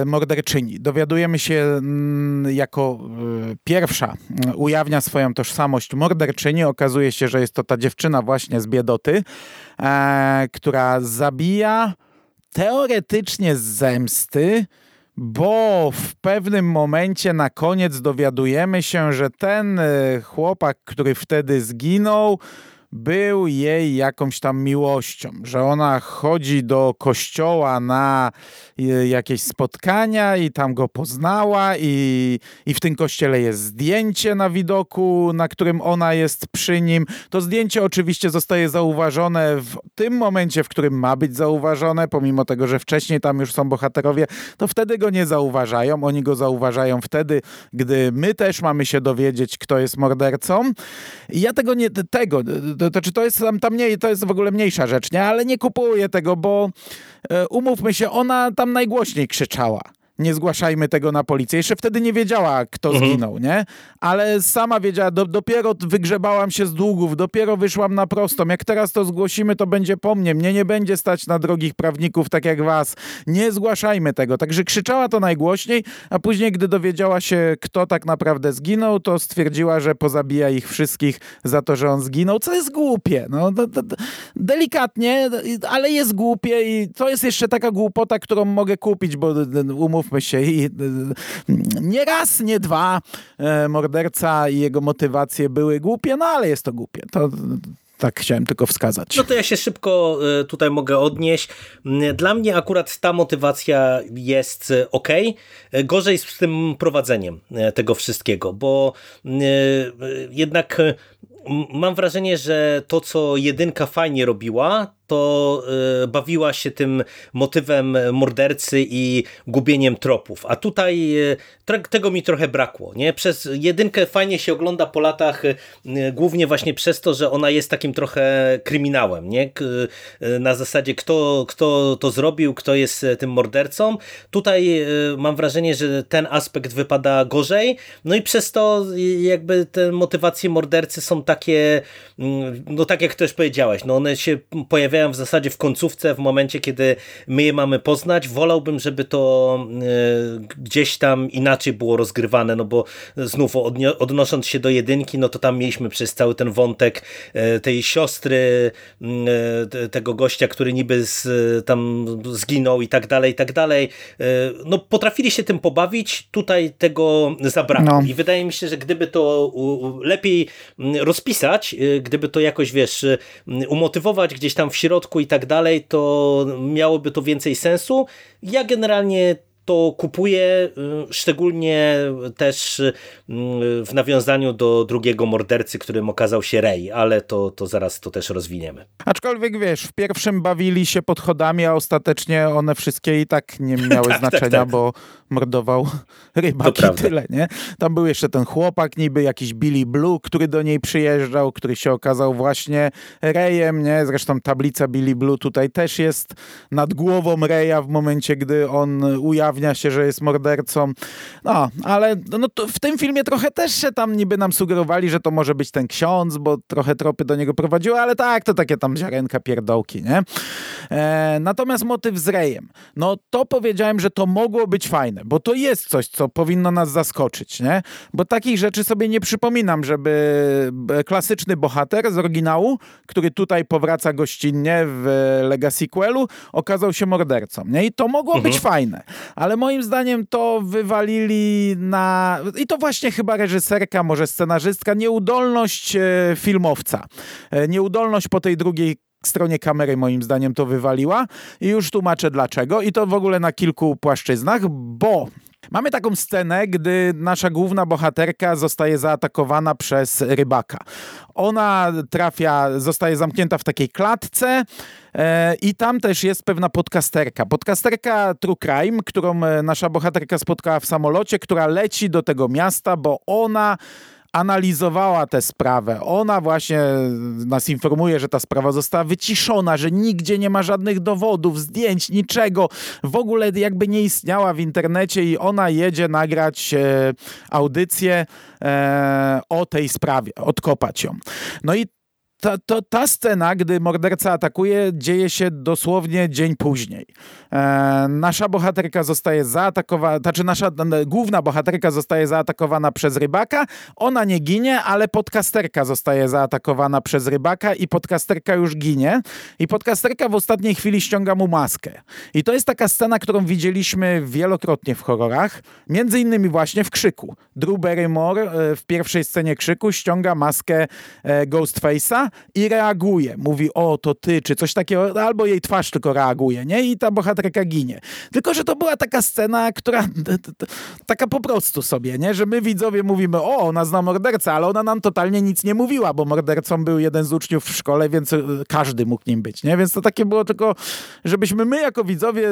morderczyni. Dowiadujemy się mm, jako pierwsza ujawnia swoją tożsamość morderczyni. Okazuje się, że jest to ta dziewczyna właśnie z Biedoty, e, która zabija teoretycznie z zemsty, bo w pewnym momencie na koniec dowiadujemy się, że ten e, chłopak, który wtedy zginął, był jej jakąś tam miłością, że ona chodzi do kościoła na e, jakieś spotkania i tam go poznała i, i w tym kościele jest zdjęcie na widoku, na którym ona jest przy nim. To zdjęcie oczywiście zostaje zauważone w tym momencie, w którym ma być zauważone, pomimo tego, że wcześniej tam już są bohaterowie, to wtedy go nie zauważają. Oni go zauważają wtedy, gdy my też mamy się dowiedzieć, kto jest mordercą. I ja tego nie, tego, to, to, czy to jest tam, tam mniej, to jest w ogóle mniejsza rzecz, nie? Ale nie kupuję tego, bo e, umówmy się, ona tam najgłośniej krzyczała nie zgłaszajmy tego na policję. Jeszcze wtedy nie wiedziała, kto mhm. zginął, nie? Ale sama wiedziała, do, dopiero wygrzebałam się z długów, dopiero wyszłam na prostą. Jak teraz to zgłosimy, to będzie po mnie. Mnie nie będzie stać na drogich prawników, tak jak was. Nie zgłaszajmy tego. Także krzyczała to najgłośniej, a później, gdy dowiedziała się, kto tak naprawdę zginął, to stwierdziła, że pozabija ich wszystkich za to, że on zginął, co jest głupie. No, to, to, delikatnie, ale jest głupie i to jest jeszcze taka głupota, którą mogę kupić, bo umów umówmy się, i y, nie raz, nie dwa e, morderca i jego motywacje były głupie, no ale jest to głupie. To, tak chciałem tylko wskazać. No to ja się szybko e, tutaj mogę odnieść. Mm, dla mnie akurat ta motywacja jest e, ok. Gorzej z tym prowadzeniem tego wszystkiego, bo jednak mam wrażenie, że to, co jedynka fajnie robiła, to y, bawiła się tym motywem mordercy i gubieniem tropów. A tutaj y, tego mi trochę brakło. Nie? Przez jedynkę fajnie się ogląda po latach, y, głównie właśnie przez to, że ona jest takim trochę kryminałem. Nie? Na zasadzie kto, kto to zrobił, kto jest tym mordercą. Tutaj mam wrażenie, że ten aspekt wypada gorzej. No i przez to jakby te motywacje mordercy są takie, mm, no tak jak też powiedziałeś, no one się pojawiają w zasadzie w końcówce, w momencie, kiedy my je mamy poznać. Wolałbym, żeby to e, gdzieś tam inaczej było rozgrywane, no bo znów odnosząc się do jedynki, no to tam mieliśmy przez cały ten wątek e, tej siostry, e, tego gościa, który niby z, tam zginął i tak dalej, i tak dalej. No potrafili się tym pobawić, tutaj tego zabrakło. No. I wydaje mi się, że gdyby to lepiej rozpisać, gdyby to jakoś, wiesz, umotywować gdzieś tam w środku i tak dalej, to miałoby to więcej sensu. Ja generalnie to kupuję, y, szczególnie też y, w nawiązaniu do drugiego mordercy, którym okazał się Ray, ale to, to zaraz to też rozwiniemy. Aczkolwiek wiesz, w pierwszym bawili się podchodami, a ostatecznie one wszystkie i tak nie miały tak, tak, znaczenia, tak, tak. bo mordował rybak i tyle, nie? Tam był jeszcze ten chłopak niby, jakiś Billy Blue, który do niej przyjeżdżał, który się okazał właśnie Rayem, nie? Zresztą tablica Billy Blue tutaj też jest nad głową Raya w momencie, gdy on ujawnia się, że jest mordercą. No, ale no, w tym filmie trochę też się tam niby nam sugerowali, że to może być ten ksiądz, bo trochę tropy do niego prowadziły, ale tak, to takie tam ziarenka pierdołki, nie? E, natomiast motyw z Rayem. No to powiedziałem, że to mogło być fajne bo to jest coś, co powinno nas zaskoczyć, nie? Bo takich rzeczy sobie nie przypominam, żeby e, klasyczny bohater z oryginału, który tutaj powraca gościnnie w Legacy Quelu, okazał się mordercą, nie? I to mogło mhm. być fajne, ale moim zdaniem to wywalili na... I to właśnie chyba reżyserka, może scenarzystka, nieudolność e, filmowca. E, nieudolność po tej drugiej stronie kamery moim zdaniem to wywaliła i już tłumaczę dlaczego i to w ogóle na kilku płaszczyznach, bo Mamy taką scenę, gdy nasza główna bohaterka zostaje zaatakowana przez rybaka. Ona trafia, zostaje zamknięta w takiej klatce e, i tam też jest pewna podcasterka. Podcasterka True Crime, którą e, nasza bohaterka spotkała w samolocie, która leci do tego miasta, bo ona analizowała tę sprawę. Ona właśnie nas informuje, że ta sprawa została wyciszona, że nigdzie nie ma żadnych dowodów, zdjęć, niczego. W ogóle jakby nie istniała w internecie i ona jedzie nagrać e, audycję e, o tej sprawie, odkopać ją. No i ta, to, ta scena, gdy morderca atakuje, dzieje się dosłownie dzień później. E, nasza bohaterka zostaje zaatakowana, znaczy nasza główna bohaterka zostaje zaatakowana przez rybaka. Ona nie ginie, ale podcasterka zostaje zaatakowana przez rybaka i podcasterka już ginie. I podcasterka w ostatniej chwili ściąga mu maskę. I to jest taka scena, którą widzieliśmy wielokrotnie w horrorach. Między innymi właśnie w Krzyku. Drew Barrymore e, w pierwszej scenie Krzyku ściąga maskę e, Ghostface'a i reaguje. Mówi, o, to ty, czy coś takiego, albo jej twarz tylko reaguje, nie? I ta bohaterka ginie. Tylko, że to była taka scena, która taka po prostu sobie, nie? Że my widzowie mówimy, o, ona zna mordercę, ale ona nam totalnie nic nie mówiła, bo mordercą był jeden z uczniów w szkole, więc e, każdy mógł nim być, nie? Więc to takie było tylko, żebyśmy my jako widzowie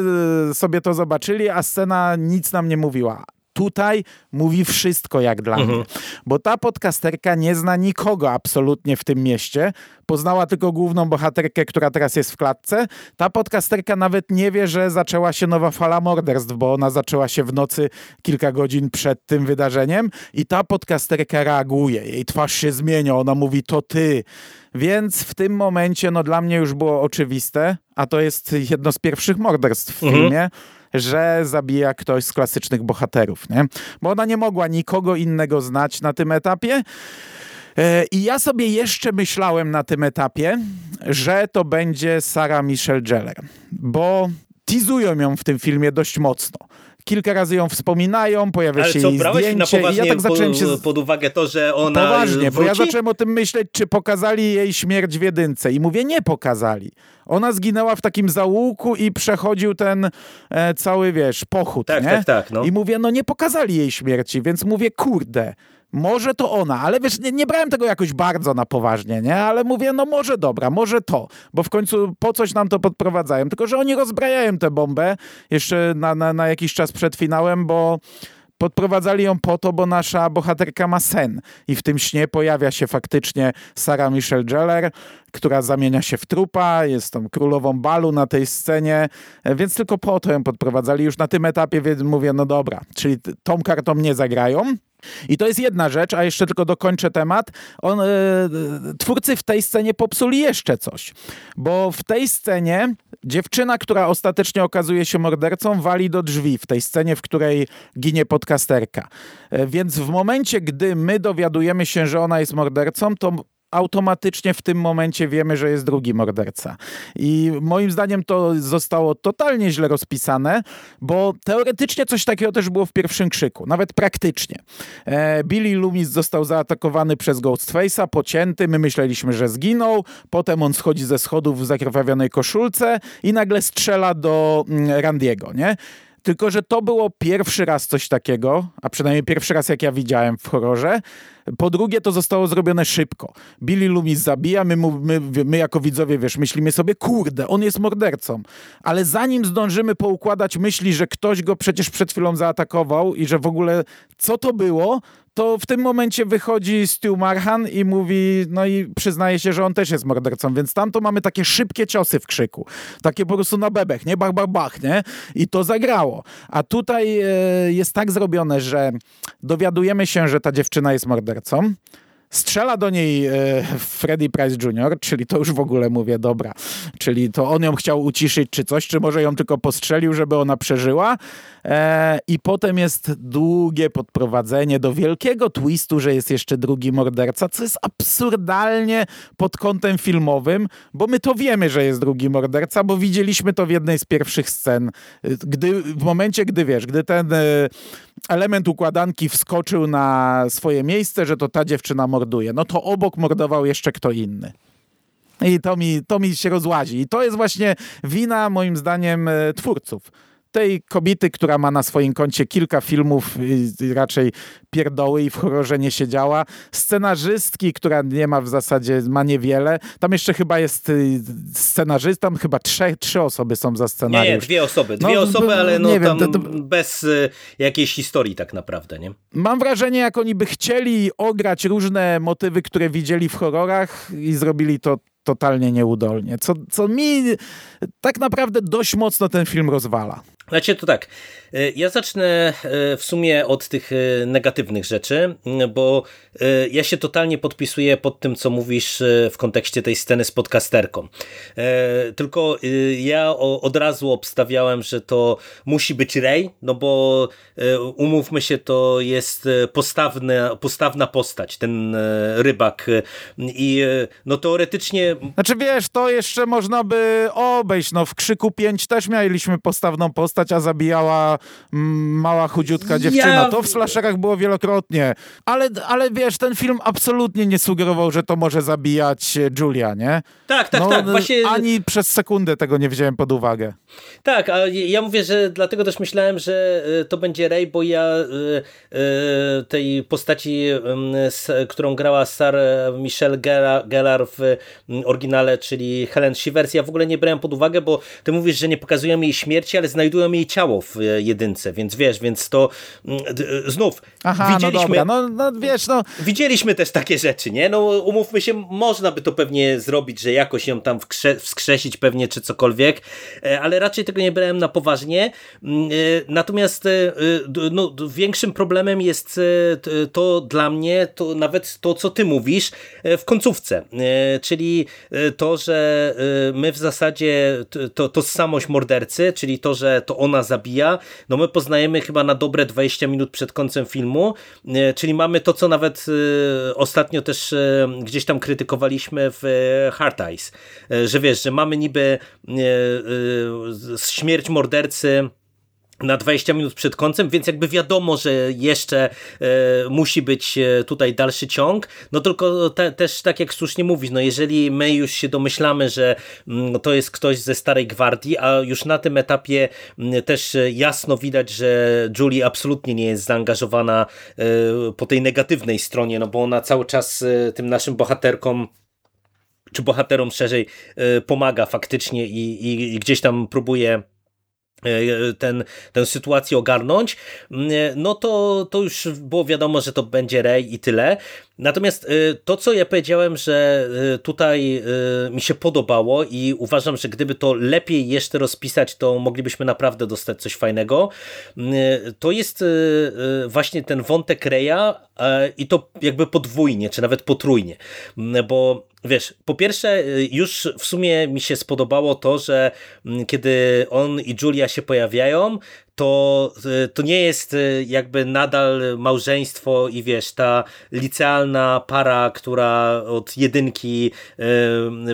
e, sobie to zobaczyli, a scena nic nam nie mówiła tutaj mówi wszystko jak dla mhm. mnie. Bo ta podcasterka nie zna nikogo absolutnie w tym mieście. Poznała tylko główną bohaterkę, która teraz jest w klatce. Ta podcasterka nawet nie wie, że zaczęła się nowa fala morderstw, bo ona zaczęła się w nocy kilka godzin przed tym wydarzeniem i ta podcasterka reaguje. Jej twarz się zmienia, ona mówi to ty. Więc w tym momencie, no dla mnie już było oczywiste, a to jest jedno z pierwszych morderstw w mhm. filmie, że zabija ktoś z klasycznych bohaterów, nie? Bo ona nie mogła nikogo innego znać na tym etapie. E, I ja sobie jeszcze myślałem na tym etapie, że to będzie Sarah Michelle Gellar, bo tizują ją w tym filmie dość mocno kilka razy ją wspominają, pojawia Ale się co, jej zdjęcie. na poważnie ja tak zacząłem się pod uwagę to, że ona Poważnie, wróci? bo ja zacząłem o tym myśleć, czy pokazali jej śmierć w jedynce i mówię, nie pokazali. Ona zginęła w takim zaułku i przechodził ten e, cały, wiesz, pochód, tak, nie? Tak, tak, no. I mówię, no nie pokazali jej śmierci, więc mówię, kurde, może to ona, ale wiesz, nie, nie, brałem tego jakoś bardzo na poważnie, nie? Ale mówię, no może dobra, może to, bo w końcu po coś nam to podprowadzają. Tylko, że oni rozbrajają tę bombę jeszcze na, na, na jakiś czas przed finałem, bo podprowadzali ją po to, bo nasza bohaterka ma sen i w tym śnie pojawia się faktycznie Sarah Michelle Gellar, która zamienia się w trupa, jest tą królową balu na tej scenie, więc tylko po to ją podprowadzali. Już na tym etapie mówię, no dobra, czyli tą kartą nie zagrają. I to jest jedna rzecz, a jeszcze tylko dokończę temat. On, e, twórcy w tej scenie popsuli jeszcze coś, bo w tej scenie dziewczyna, która ostatecznie okazuje się mordercą, wali do drzwi w tej scenie, w której ginie podcasterka. E, więc w momencie, gdy my dowiadujemy się, że ona jest mordercą, to automatycznie w tym momencie wiemy, że jest drugi morderca. I moim zdaniem to zostało totalnie źle rozpisane, bo teoretycznie coś takiego też było w pierwszym krzyku, nawet praktycznie. E, Billy Loomis został zaatakowany przez Ghostface'a, pocięty, my myśleliśmy, że zginął, potem on schodzi ze schodów w zakrwawionej koszulce i nagle strzela do mm, Randiego, nie? Tylko, że to było pierwszy raz coś takiego, a przynajmniej pierwszy raz jak ja widziałem w horrorze. Po drugie, to zostało zrobione szybko. Billy Loomis zabija, my, my, my jako widzowie, wiesz, myślimy sobie, kurde, on jest mordercą. Ale zanim zdążymy poukładać myśli, że ktoś go przecież przed chwilą zaatakował i że w ogóle co to było, to w tym momencie wychodzi Stu Marhan i mówi, no i przyznaje się, że on też jest mordercą, więc tam to mamy takie szybkie ciosy w krzyku. Takie po prostu na bebech, nie? Bach, bach, bach, nie? I to zagrało. A tutaj e, jest tak zrobione, że dowiadujemy się, że ta dziewczyna jest mordercą, co? Strzela do niej e, Freddie Price Jr., czyli to już w ogóle mówię, dobra, czyli to on ją chciał uciszyć czy coś, czy może ją tylko postrzelił, żeby ona przeżyła. E, I potem jest długie podprowadzenie do wielkiego twistu, że jest jeszcze drugi morderca, co jest absurdalnie pod kątem filmowym, bo my to wiemy, że jest drugi morderca, bo widzieliśmy to w jednej z pierwszych scen. Gdy, w momencie, gdy wiesz, gdy ten e, element układanki wskoczył na swoje miejsce, że to ta dziewczyna morduje. No to obok mordował jeszcze kto inny. I to mi, to mi się rozłazi. I to jest właśnie wina, moim zdaniem, e, twórców tej kobiety, która ma na swoim koncie kilka filmów, raczej pierdoły i w horrorze nie siedziała. Scenarzystki, która nie ma w zasadzie, ma niewiele. Tam jeszcze chyba jest y, scenarzysta, chyba trzy, trzy osoby są za scenariusz. Nie, nie dwie osoby. Dwie no, osoby, ale no, wiem, tam to, to... bez y, jakiejś historii tak naprawdę, nie? Mam wrażenie, jak oni by chcieli ograć różne motywy, które widzieli w horrorach i zrobili to totalnie nieudolnie, co, co mi tak naprawdę dość mocno ten film rozwala. Znaczy to tak, e, ja zacznę e, w sumie od tych e, negatywnych rzeczy, bo ja się totalnie podpisuję pod tym, co mówisz w kontekście tej sceny z podcasterką. Tylko ja od razu obstawiałem, że to musi być Ray, no bo umówmy się, to jest postawna, postawna postać, ten rybak i no teoretycznie... Znaczy wiesz, to jeszcze można by obejść, no w Krzyku 5 też mieliśmy postawną postać, postać, a zabijała mała, chudziutka dziewczyna. Ja... To w slasherach było wielokrotnie. Ale, ale wiesz, ten film absolutnie nie sugerował, że to może zabijać e, Julia, nie? Tak, tak, no, tak. Właśnie... Ani przez sekundę tego nie wziąłem pod uwagę. Tak, a ja mówię, że dlatego też myślałem, że e, to będzie Ray, bo ja e, tej postaci, którą grała Sarah Michelle Gellar w oryginale, czyli Helen Shivers, ja w ogóle nie brałem pod uwagę, bo ty mówisz, że nie pokazują jej śmierci, ale znajdują znajdują jej ciało w e, jedynce, więc wiesz, więc to mm, e, znów Aha, no widzieliśmy, no, no, no wiesz, no. Widzieliśmy też takie rzeczy, nie? No umówmy się, można by to pewnie zrobić, że jakoś ją tam wskrzesić pewnie, czy cokolwiek, e, ale raczej tego nie brałem na poważnie. Mm, natomiast no, większym problemem jest to dla mnie, to nawet to, co ty mówisz w końcówce, czyli to, że my w zasadzie to, to samość mordercy, czyli to, że to ona zabija, no my poznajemy chyba na dobre 20 minut przed końcem filmu, e, czyli mamy to, co nawet e, ostatnio też e, gdzieś tam krytykowaliśmy w Hard Eyes, że wiesz, że mamy niby śmierć mordercy na 20 minut przed końcem, więc jakby wiadomo, że jeszcze e, musi być e, tutaj dalszy ciąg, no tylko te, też tak jak słusznie mówisz, no jeżeli my już się domyślamy, że mm, to jest ktoś ze starej gwardii, a już na tym etapie mm, też jasno widać, że Julie absolutnie nie jest zaangażowana e, po tej negatywnej stronie, no bo ona cały czas tym naszym bohaterkom czy bohaterom szerzej pomaga faktycznie i, i, i gdzieś tam próbuje ten, tę sytuację ogarnąć, mm, e, no to, to już było wiadomo, że to będzie Rey i tyle. Natomiast e, to, co ja powiedziałem, że tutaj mi się podobało i uważam, że gdyby to lepiej jeszcze rozpisać, to moglibyśmy naprawdę dostać coś fajnego, mm, to jest właśnie ten wątek Reya i to jakby podwójnie, czy nawet potrójnie, mm, bo Wiesz, po pierwsze, y, już w sumie mi się spodobało to, że mm, kiedy on i Julia się pojawiają, to, y, to nie jest y, jakby nadal małżeństwo i wiesz, ta licealna para, która od jedynki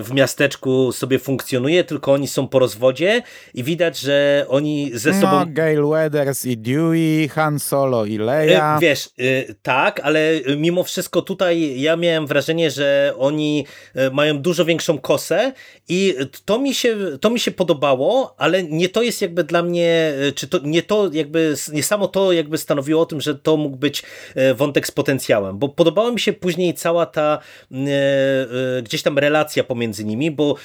w miasteczku sobie funkcjonuje, tylko oni są po rozwodzie i widać, że oni ze no, sobą... Gail Weathers i Dewey, Han Solo i Leia. Wiesz, tak, ale mimo wszystko tutaj ja miałem wrażenie, że oni mają dużo większą kosę i to mi się, to mi się podobało, ale nie to jest jakby dla mnie, czy to nie to jakby, nie samo to jakby stanowiło o tym, że to mógł być e, wątek z potencjałem, bo podobała mi się później cała ta e, e, gdzieś tam relacja pomiędzy nimi, bo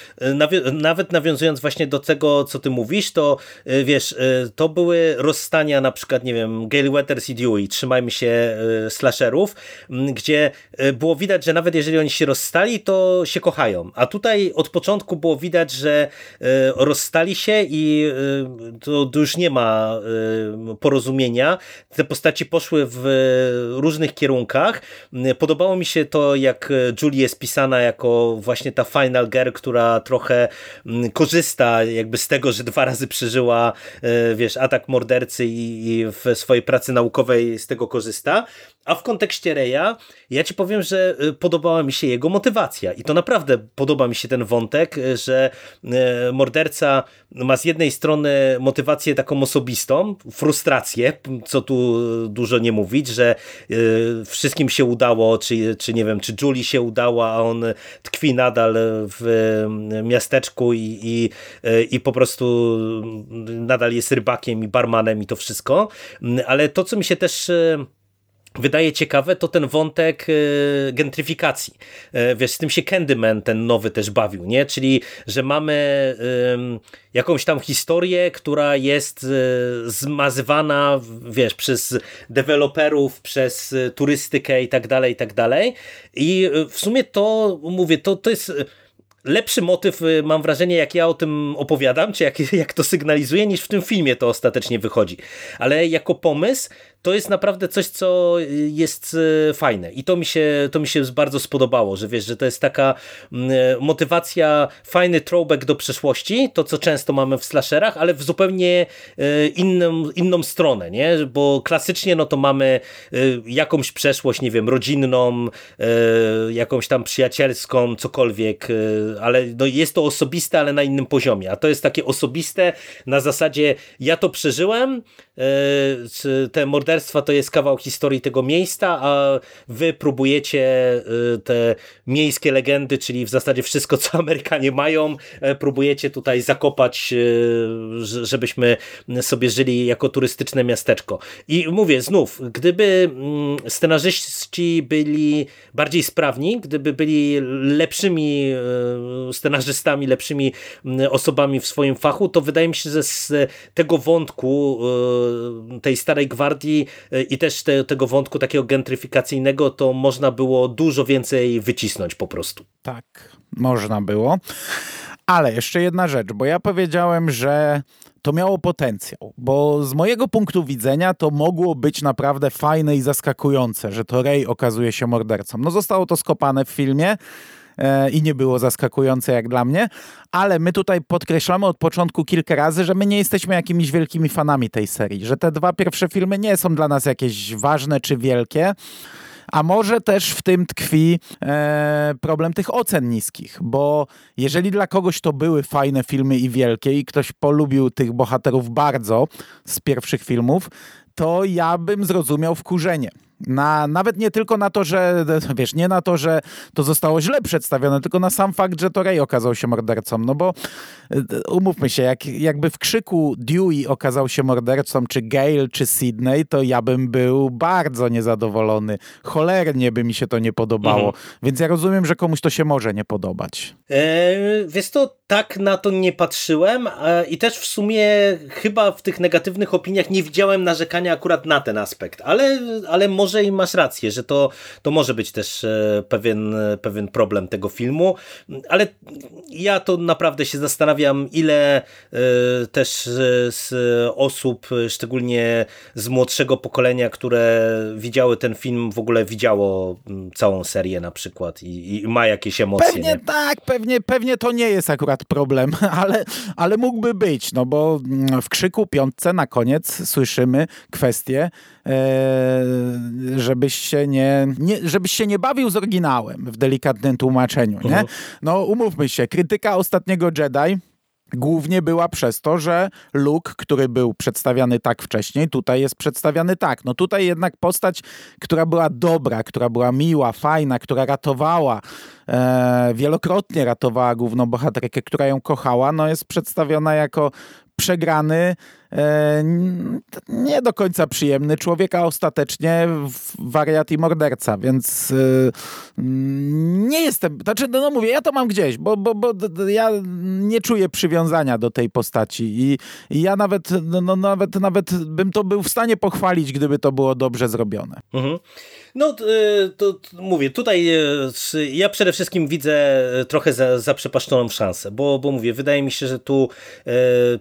nawet nawiązując właśnie do tego, co ty mówisz, to wiesz, to były rozstania na przykład, nie wiem, Gail Weathers i Dewey, trzymajmy się slasherów, gdzie było widać, że nawet jeżeli oni się rozstali, to się kochają. A tutaj od początku było widać, że e, rozstali się i e, to już nie ma e, porozumienia. Te postaci poszły w różnych kierunkach. Podobało mi się to, jak Julie jest pisana jako właśnie ta final girl, która trochę korzysta jakby z tego, że dwa razy przeżyła wiesz, atak mordercy i w swojej pracy naukowej z tego korzysta. A w kontekście Reja, ja ci powiem, że y, podobała mi się jego motywacja. I to naprawdę podoba mi się ten wątek, y, że y, morderca ma z jednej strony motywację taką osobistą, frustrację, co tu dużo nie mówić, że wszystkim się udało, czy, czy nie wiem, czy Julie się udała, a on tkwi nadal w miasteczku i, i, i po prostu nadal jest rybakiem i barmanem i to wszystko, ale to, co mi się też wydaje ciekawe, to ten wątek e, gentryfikacji. E, wiesz, z tym się Candyman ten nowy też bawił, nie? Czyli, że mamy jakąś tam historię, która jest e, zmazywana, wiesz, przez deweloperów, przez turystykę i tak dalej, i tak dalej. I w sumie to, mówię, to, to jest lepszy motyw, mam wrażenie, jak ja o tym opowiadam, czy jak, jak to sygnalizuję, niż w tym filmie to ostatecznie wychodzi. Ale jako pomysł to jest naprawdę coś, co jest e, fajne i to mi się, to mi się bardzo spodobało, że wiesz, że to jest taka mm, e, motywacja, fajny throwback do przeszłości, to co często mamy w slasherach, ale w zupełnie e, inną, inną stronę, nie? Bo klasycznie no to mamy jakąś przeszłość, nie wiem, rodzinną, jakąś tam przyjacielską, cokolwiek, ale no jest to osobiste, ale na innym poziomie, a to jest takie osobiste na zasadzie ja to przeżyłem, te morderstwa to jest kawał historii tego miejsca, a wy próbujecie y, te miejskie legendy, czyli w zasadzie wszystko, co Amerykanie mają, e, próbujecie tutaj zakopać, żebyśmy sobie żyli jako turystyczne miasteczko. I mówię znów, gdyby mm, scenarzyści byli bardziej sprawni, gdyby byli lepszymi scenarzystami, lepszymi mm, osobami w swoim fachu, to wydaje mi się, że z tego wątku tej starej gwardii i też te, tego wątku takiego gentryfikacyjnego to można było dużo więcej wycisnąć po prostu. Tak, można było. Ale jeszcze jedna rzecz, bo ja powiedziałem, że to miało potencjał, bo z mojego punktu widzenia to mogło być naprawdę fajne i zaskakujące, że to Ray okazuje się mordercą. No zostało to skopane w filmie, E, i nie było zaskakujące jak dla mnie, ale my tutaj podkreślamy od początku kilka razy, że my nie jesteśmy jakimiś wielkimi fanami tej serii, że te dwa pierwsze filmy nie są dla nas jakieś ważne czy wielkie. A może też w tym tkwi e, problem tych ocen niskich, bo jeżeli dla kogoś to były fajne filmy i wielkie i ktoś polubił tych bohaterów bardzo z pierwszych filmów, to ja bym zrozumiał wkurzenie. Na, nawet nie tylko na to, że wiesz, nie na to, że to zostało źle przedstawione, tylko na sam fakt, że to Ray okazał się mordercą. No bo e, umówmy się, jak, jakby w krzyku Dewey okazał się mordercą, czy Gale, czy Sydney, to ja bym był bardzo niezadowolony. Cholernie by mi się to nie podobało. Mhm. Więc ja rozumiem, że komuś to się może nie podobać. Eee, wiesz to, tak na to nie patrzyłem e, i też w sumie chyba w tych negatywnych opiniach nie widziałem narzekania akurat na ten aspekt, ale, ale może i masz rację, że to, to może być też e, pewien, pewien problem tego filmu, ale ja to naprawdę się zastanawiam, ile e, też e, z osób, szczególnie z młodszego pokolenia, które widziały ten film, w ogóle widziało całą serię na przykład i, i ma jakieś emocje. Pewnie nie? tak, pewnie, pewnie to nie jest akurat problem, ale, ale mógłby być, no bo w krzyku piątce na koniec słyszymy kwestię, żebyś się nie, nie, żebyś się nie bawił z oryginałem w delikatnym tłumaczeniu, nie? Mhm. No umówmy się, krytyka ostatniego Jedi głównie była przez to, że Luke, który był przedstawiany tak wcześniej, tutaj jest przedstawiany tak. No tutaj jednak postać, która była dobra, która była miła, fajna, która ratowała, e, wielokrotnie ratowała główną bohaterkę, która ją kochała, no jest przedstawiona jako przegrany, nie do końca przyjemny człowiek, a ostatecznie wariat i morderca, więc e, nie jestem, znaczy no, no mówię, ja to mam gdzieś, bo, bo, bo ja nie czuję przywiązania do tej postaci i, i ja nawet, no, no, nawet, nawet bym to był w stanie pochwalić, gdyby to było dobrze zrobione. Mhm. No e, to, to, mówię, tutaj ja przede wszystkim widzę trochę za, zaprzepaszczoną szansę, bo, bo mówię, wydaje mi się, że tu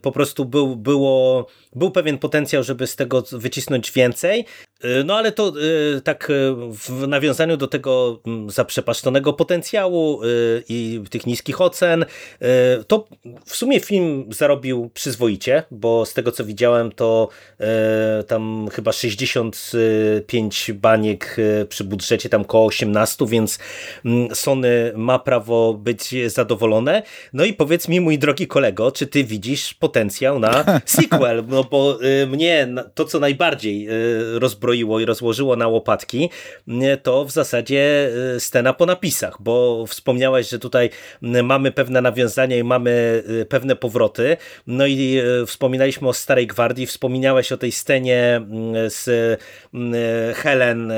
po prostu był, było people był pewien potencjał, żeby z tego wycisnąć więcej, y, no ale to y, tak y, w nawiązaniu do tego mm, zaprzepaszczonego potencjału i tych niskich ocen, to w sumie film zarobił przyzwoicie, bo z tego co widziałem to tam chyba 65 baniek przy budżecie tam koło 18, więc mm, Sony ma prawo być zadowolone. No i powiedz mi mój drogi kolego, czy ty widzisz potencjał na sequel? No bo mnie to co najbardziej rozbroiło i rozłożyło na łopatki, to w zasadzie scena po napisach, bo wspomniałeś, że tutaj mamy pewne nawiązania i mamy pewne powroty, no i wspominaliśmy o Starej Gwardii, wspominałeś o tej scenie z Helen,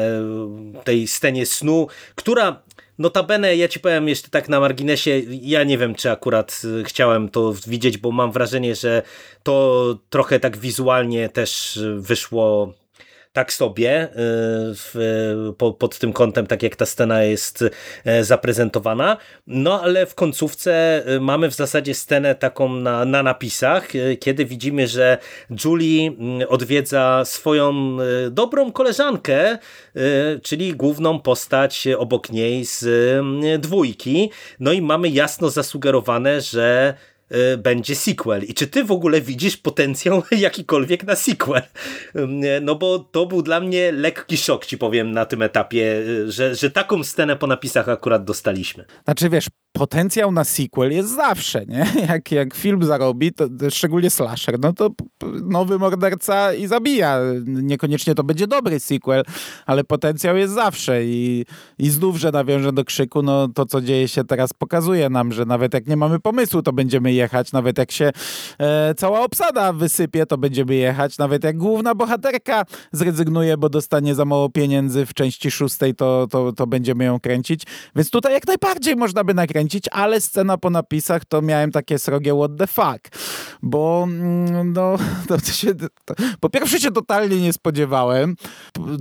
tej scenie snu, która Notabene, ja ci powiem jeszcze tak na marginesie, ja nie wiem, czy akurat chciałem to widzieć, bo mam wrażenie, że to trochę tak wizualnie też wyszło tak sobie y, w, po, pod tym kątem, tak jak ta scena jest e, zaprezentowana. No ale w końcówce y, mamy w zasadzie scenę taką na, na napisach, y, kiedy widzimy, że Julie mm, odwiedza swoją dobrą koleżankę, czyli główną postać obok niej z dwójki. No i mamy jasno zasugerowane, że Y, będzie sequel. I czy ty w ogóle widzisz potencjał jakikolwiek na sequel? No bo to był dla mnie lekki szok, ci powiem, na tym etapie, y, że, że taką scenę po napisach akurat dostaliśmy. Znaczy wiesz, potencjał na sequel jest zawsze, nie? Jak, jak film zarobi, to, szczególnie slasher, no to nowy morderca i zabija. Niekoniecznie to będzie dobry sequel, ale potencjał jest zawsze i, i znów, że nawiążę do krzyku, no to co dzieje się teraz pokazuje nam, że nawet jak nie mamy pomysłu, to będziemy jechać, nawet jak się e, cała obsada wysypie, to będziemy jechać, nawet jak główna bohaterka zrezygnuje, bo dostanie za mało pieniędzy w części szóstej, to, to, to będziemy ją kręcić. Więc tutaj jak najbardziej można by nakręcić, ale scena po napisach to miałem takie srogie what the fuck, bo mm, no, to się, to, po pierwsze się totalnie nie spodziewałem,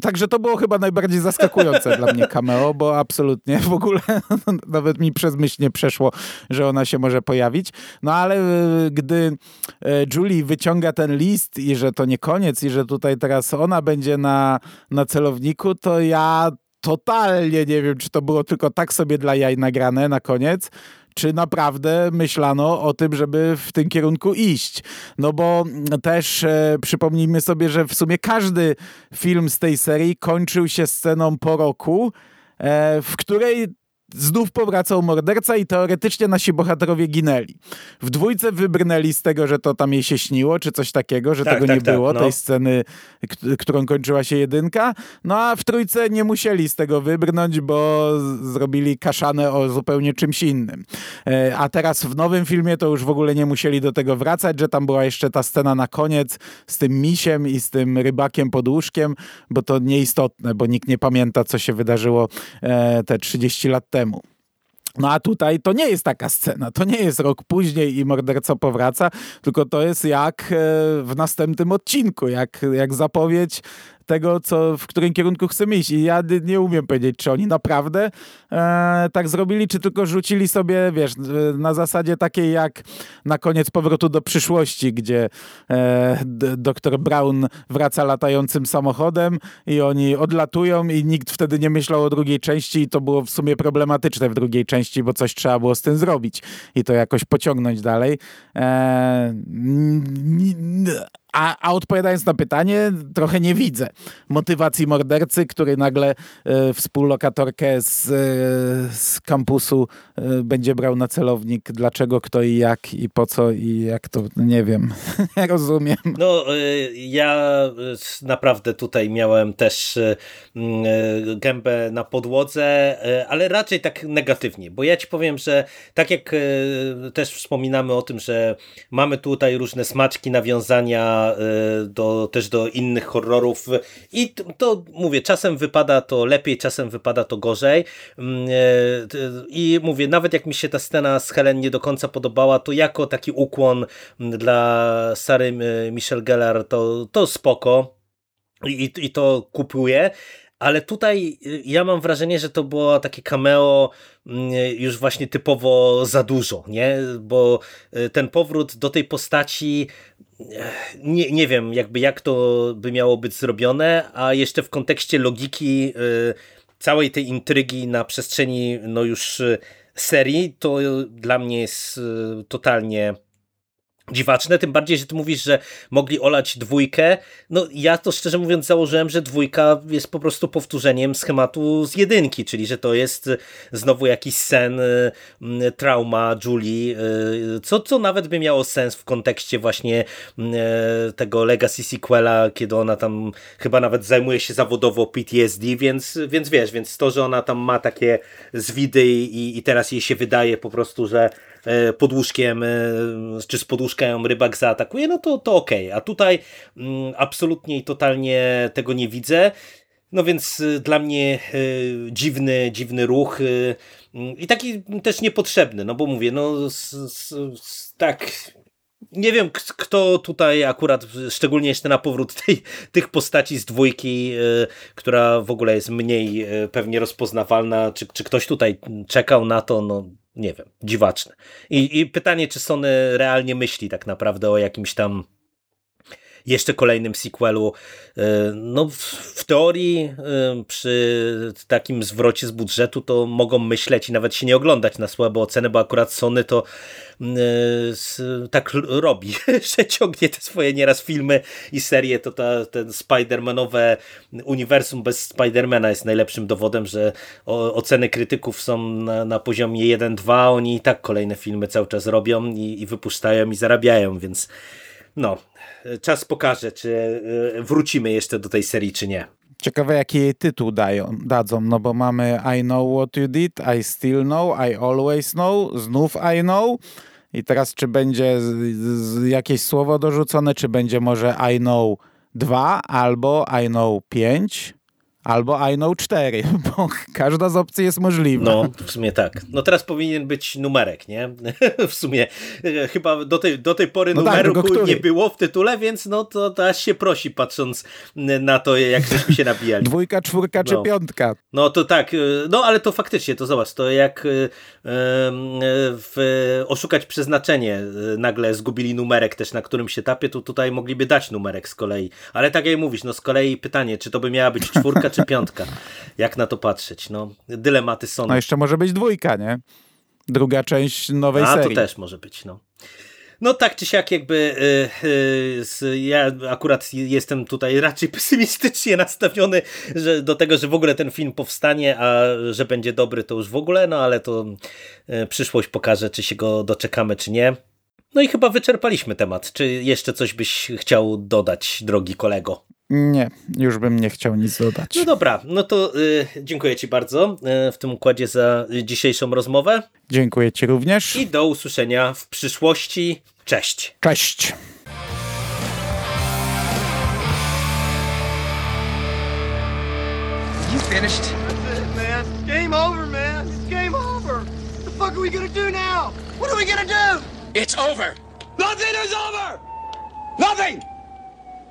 także to było chyba najbardziej zaskakujące dla mnie cameo, bo absolutnie w ogóle nawet mi przez myśl nie przeszło, że ona się może pojawić. No ale e, gdy e, Julie wyciąga ten list i że to nie koniec i że tutaj teraz ona będzie na, na celowniku, to ja totalnie nie wiem, czy to było tylko tak sobie dla jaj nagrane na koniec, czy naprawdę myślano o tym, żeby w tym kierunku iść. No bo też e, przypomnijmy sobie, że w sumie każdy film z tej serii kończył się sceną po roku, e, w której znów powracał morderca i teoretycznie nasi bohaterowie ginęli. W dwójce wybrnęli z tego, że to tam jej się śniło, czy coś takiego, że tak, tego tak, nie tak, było, no. tej sceny, którą kończyła się jedynka. No a w trójce nie musieli z tego wybrnąć, bo zrobili kaszanę o zupełnie czymś innym. E, a teraz w nowym filmie to już w ogóle nie musieli do tego wracać, że tam była jeszcze ta scena na koniec z tym misiem i z tym rybakiem pod łóżkiem, bo to nieistotne, bo nikt nie pamięta, co się wydarzyło e, te 30 lat temu temu. No a tutaj to nie jest taka scena, to nie jest rok później i morderca powraca, tylko to jest jak e, w następnym odcinku, jak, jak zapowiedź tego, co, w którym kierunku chcemy iść. I ja nie umiem powiedzieć, czy oni naprawdę e, tak zrobili, czy tylko rzucili sobie, wiesz, na zasadzie takiej jak na koniec powrotu do przyszłości, gdzie e, dr Brown wraca latającym samochodem i oni odlatują i nikt wtedy nie myślał o drugiej części i to było w sumie problematyczne w drugiej części, bo coś trzeba było z tym zrobić i to jakoś pociągnąć dalej. E, a, a, odpowiadając na pytanie, trochę nie widzę motywacji mordercy, który nagle e, współlokatorkę z, e, z kampusu e, będzie brał na celownik. Dlaczego, kto i jak i po co i jak to, nie wiem. Rozumiem. No, ja naprawdę tutaj miałem też gębę na podłodze, ale raczej tak negatywnie, bo ja ci powiem, że tak jak też wspominamy o tym, że mamy tutaj różne smaczki, nawiązania E, do, też do innych horrorów. I to mówię, czasem wypada to lepiej, czasem wypada to gorzej. Mm, e, i mówię, nawet jak mi się ta scena z Helen nie do końca podobała, to jako taki ukłon dla Sary Michelle Gellar to, to spoko. I, i to kupuję, ale tutaj y, ja mam wrażenie, że to było takie cameo mm, już właśnie typowo za dużo, nie? Bo y, ten powrót do tej postaci nie, nie wiem jakby jak to by miało być zrobione, a jeszcze w kontekście logiki całej tej intrygi na przestrzeni no już serii, to dla mnie jest totalnie dziwaczne, tym bardziej, że ty mówisz, że mogli olać dwójkę. No ja to szczerze mówiąc założyłem, że dwójka jest po prostu powtórzeniem schematu z jedynki, czyli że to jest znowu jakiś sen, y, y, trauma Julie, y, co, co nawet by miało sens w kontekście właśnie tego Legacy sequela, kiedy ona tam chyba nawet zajmuje się zawodowo PTSD, więc, więc wiesz, więc to, że ona tam ma takie zwidy i, i teraz jej się wydaje po prostu, że E, pod łóżkiem, e, czy z podłóżkiem rybak zaatakuje, no to, to okej. Okay. A tutaj mm, absolutnie i totalnie tego nie widzę. No więc e, dla mnie dziwny, dziwny ruch mm, i taki też niepotrzebny, no bo mówię, no z, z, tak nie wiem, kto tutaj akurat, szczególnie jeszcze na powrót tej, tych postaci z dwójki, która w ogóle jest mniej pewnie rozpoznawalna, czy, czy ktoś tutaj czekał na to, no nie wiem, dziwaczne. I, I pytanie, czy Sony realnie myśli tak naprawdę o jakimś tam jeszcze kolejnym sequelu. E, no, w teorii e, przy takim zwrocie z budżetu to mogą myśleć i nawet się nie oglądać na słabe oceny, bo akurat Sony to e, tak robi, że ciągnie te swoje nieraz filmy i serie, to ta, ten Spider-Manowe uniwersum bez Spidermana jest najlepszym dowodem, że oceny krytyków są na, na poziomie 1-2, oni i tak kolejne filmy cały czas robią i, i wypuszczają i zarabiają, więc no, czas pokaże, czy e, wrócimy jeszcze do tej serii, czy nie. Ciekawe, jaki jej tytuł dają, dadzą, no bo mamy I know what you did, I still know, I always know, znów I know. I teraz, czy będzie z, z jakieś słowo dorzucone, czy będzie może I know 2 albo I know 5 Albo I know 4, bo każda z opcji jest możliwa. No, w sumie tak. No teraz powinien być numerek, nie? w sumie e, chyba do tej, do tej pory no numeru tak, nie było w tytule, więc no to, aż się prosi patrząc na to, jak żeśmy się nabijali. Dwójka, czwórka czy no. piątka. No to tak, e, no ale to faktycznie, to zobacz, to jak e, w Oszukać Przeznaczenie nagle zgubili numerek też na którymś etapie, to tutaj mogliby dać numerek z kolei. Ale tak jak mówisz, no z kolei pytanie, czy to by miała być czwórka, czy piątka. Jak na to patrzeć? No, dylematy są. No jeszcze może być dwójka, nie? Druga część nowej A, serii. A, to też może być, no. No tak czy siak jakby yy, yy, ja akurat jestem tutaj raczej pesymistycznie nastawiony że, do tego, że w ogóle ten film powstanie, a że będzie dobry to już w ogóle, no ale to yy, przyszłość pokaże, czy się go doczekamy, czy nie. No i chyba wyczerpaliśmy temat. Czy jeszcze coś byś chciał dodać, drogi kolego? Nie, już bym nie chciał nic dodać. No dobra, no to y, dziękuję Ci bardzo y, w tym układzie za dzisiejszą rozmowę. Dziękuję Ci również. I do usłyszenia w przyszłości. Cześć. Cześć. You finished? That's it, man. game over, man. It's game over. What the fuck are we gonna do now? What are we gonna do? It's over. Nothing is over. Nothing.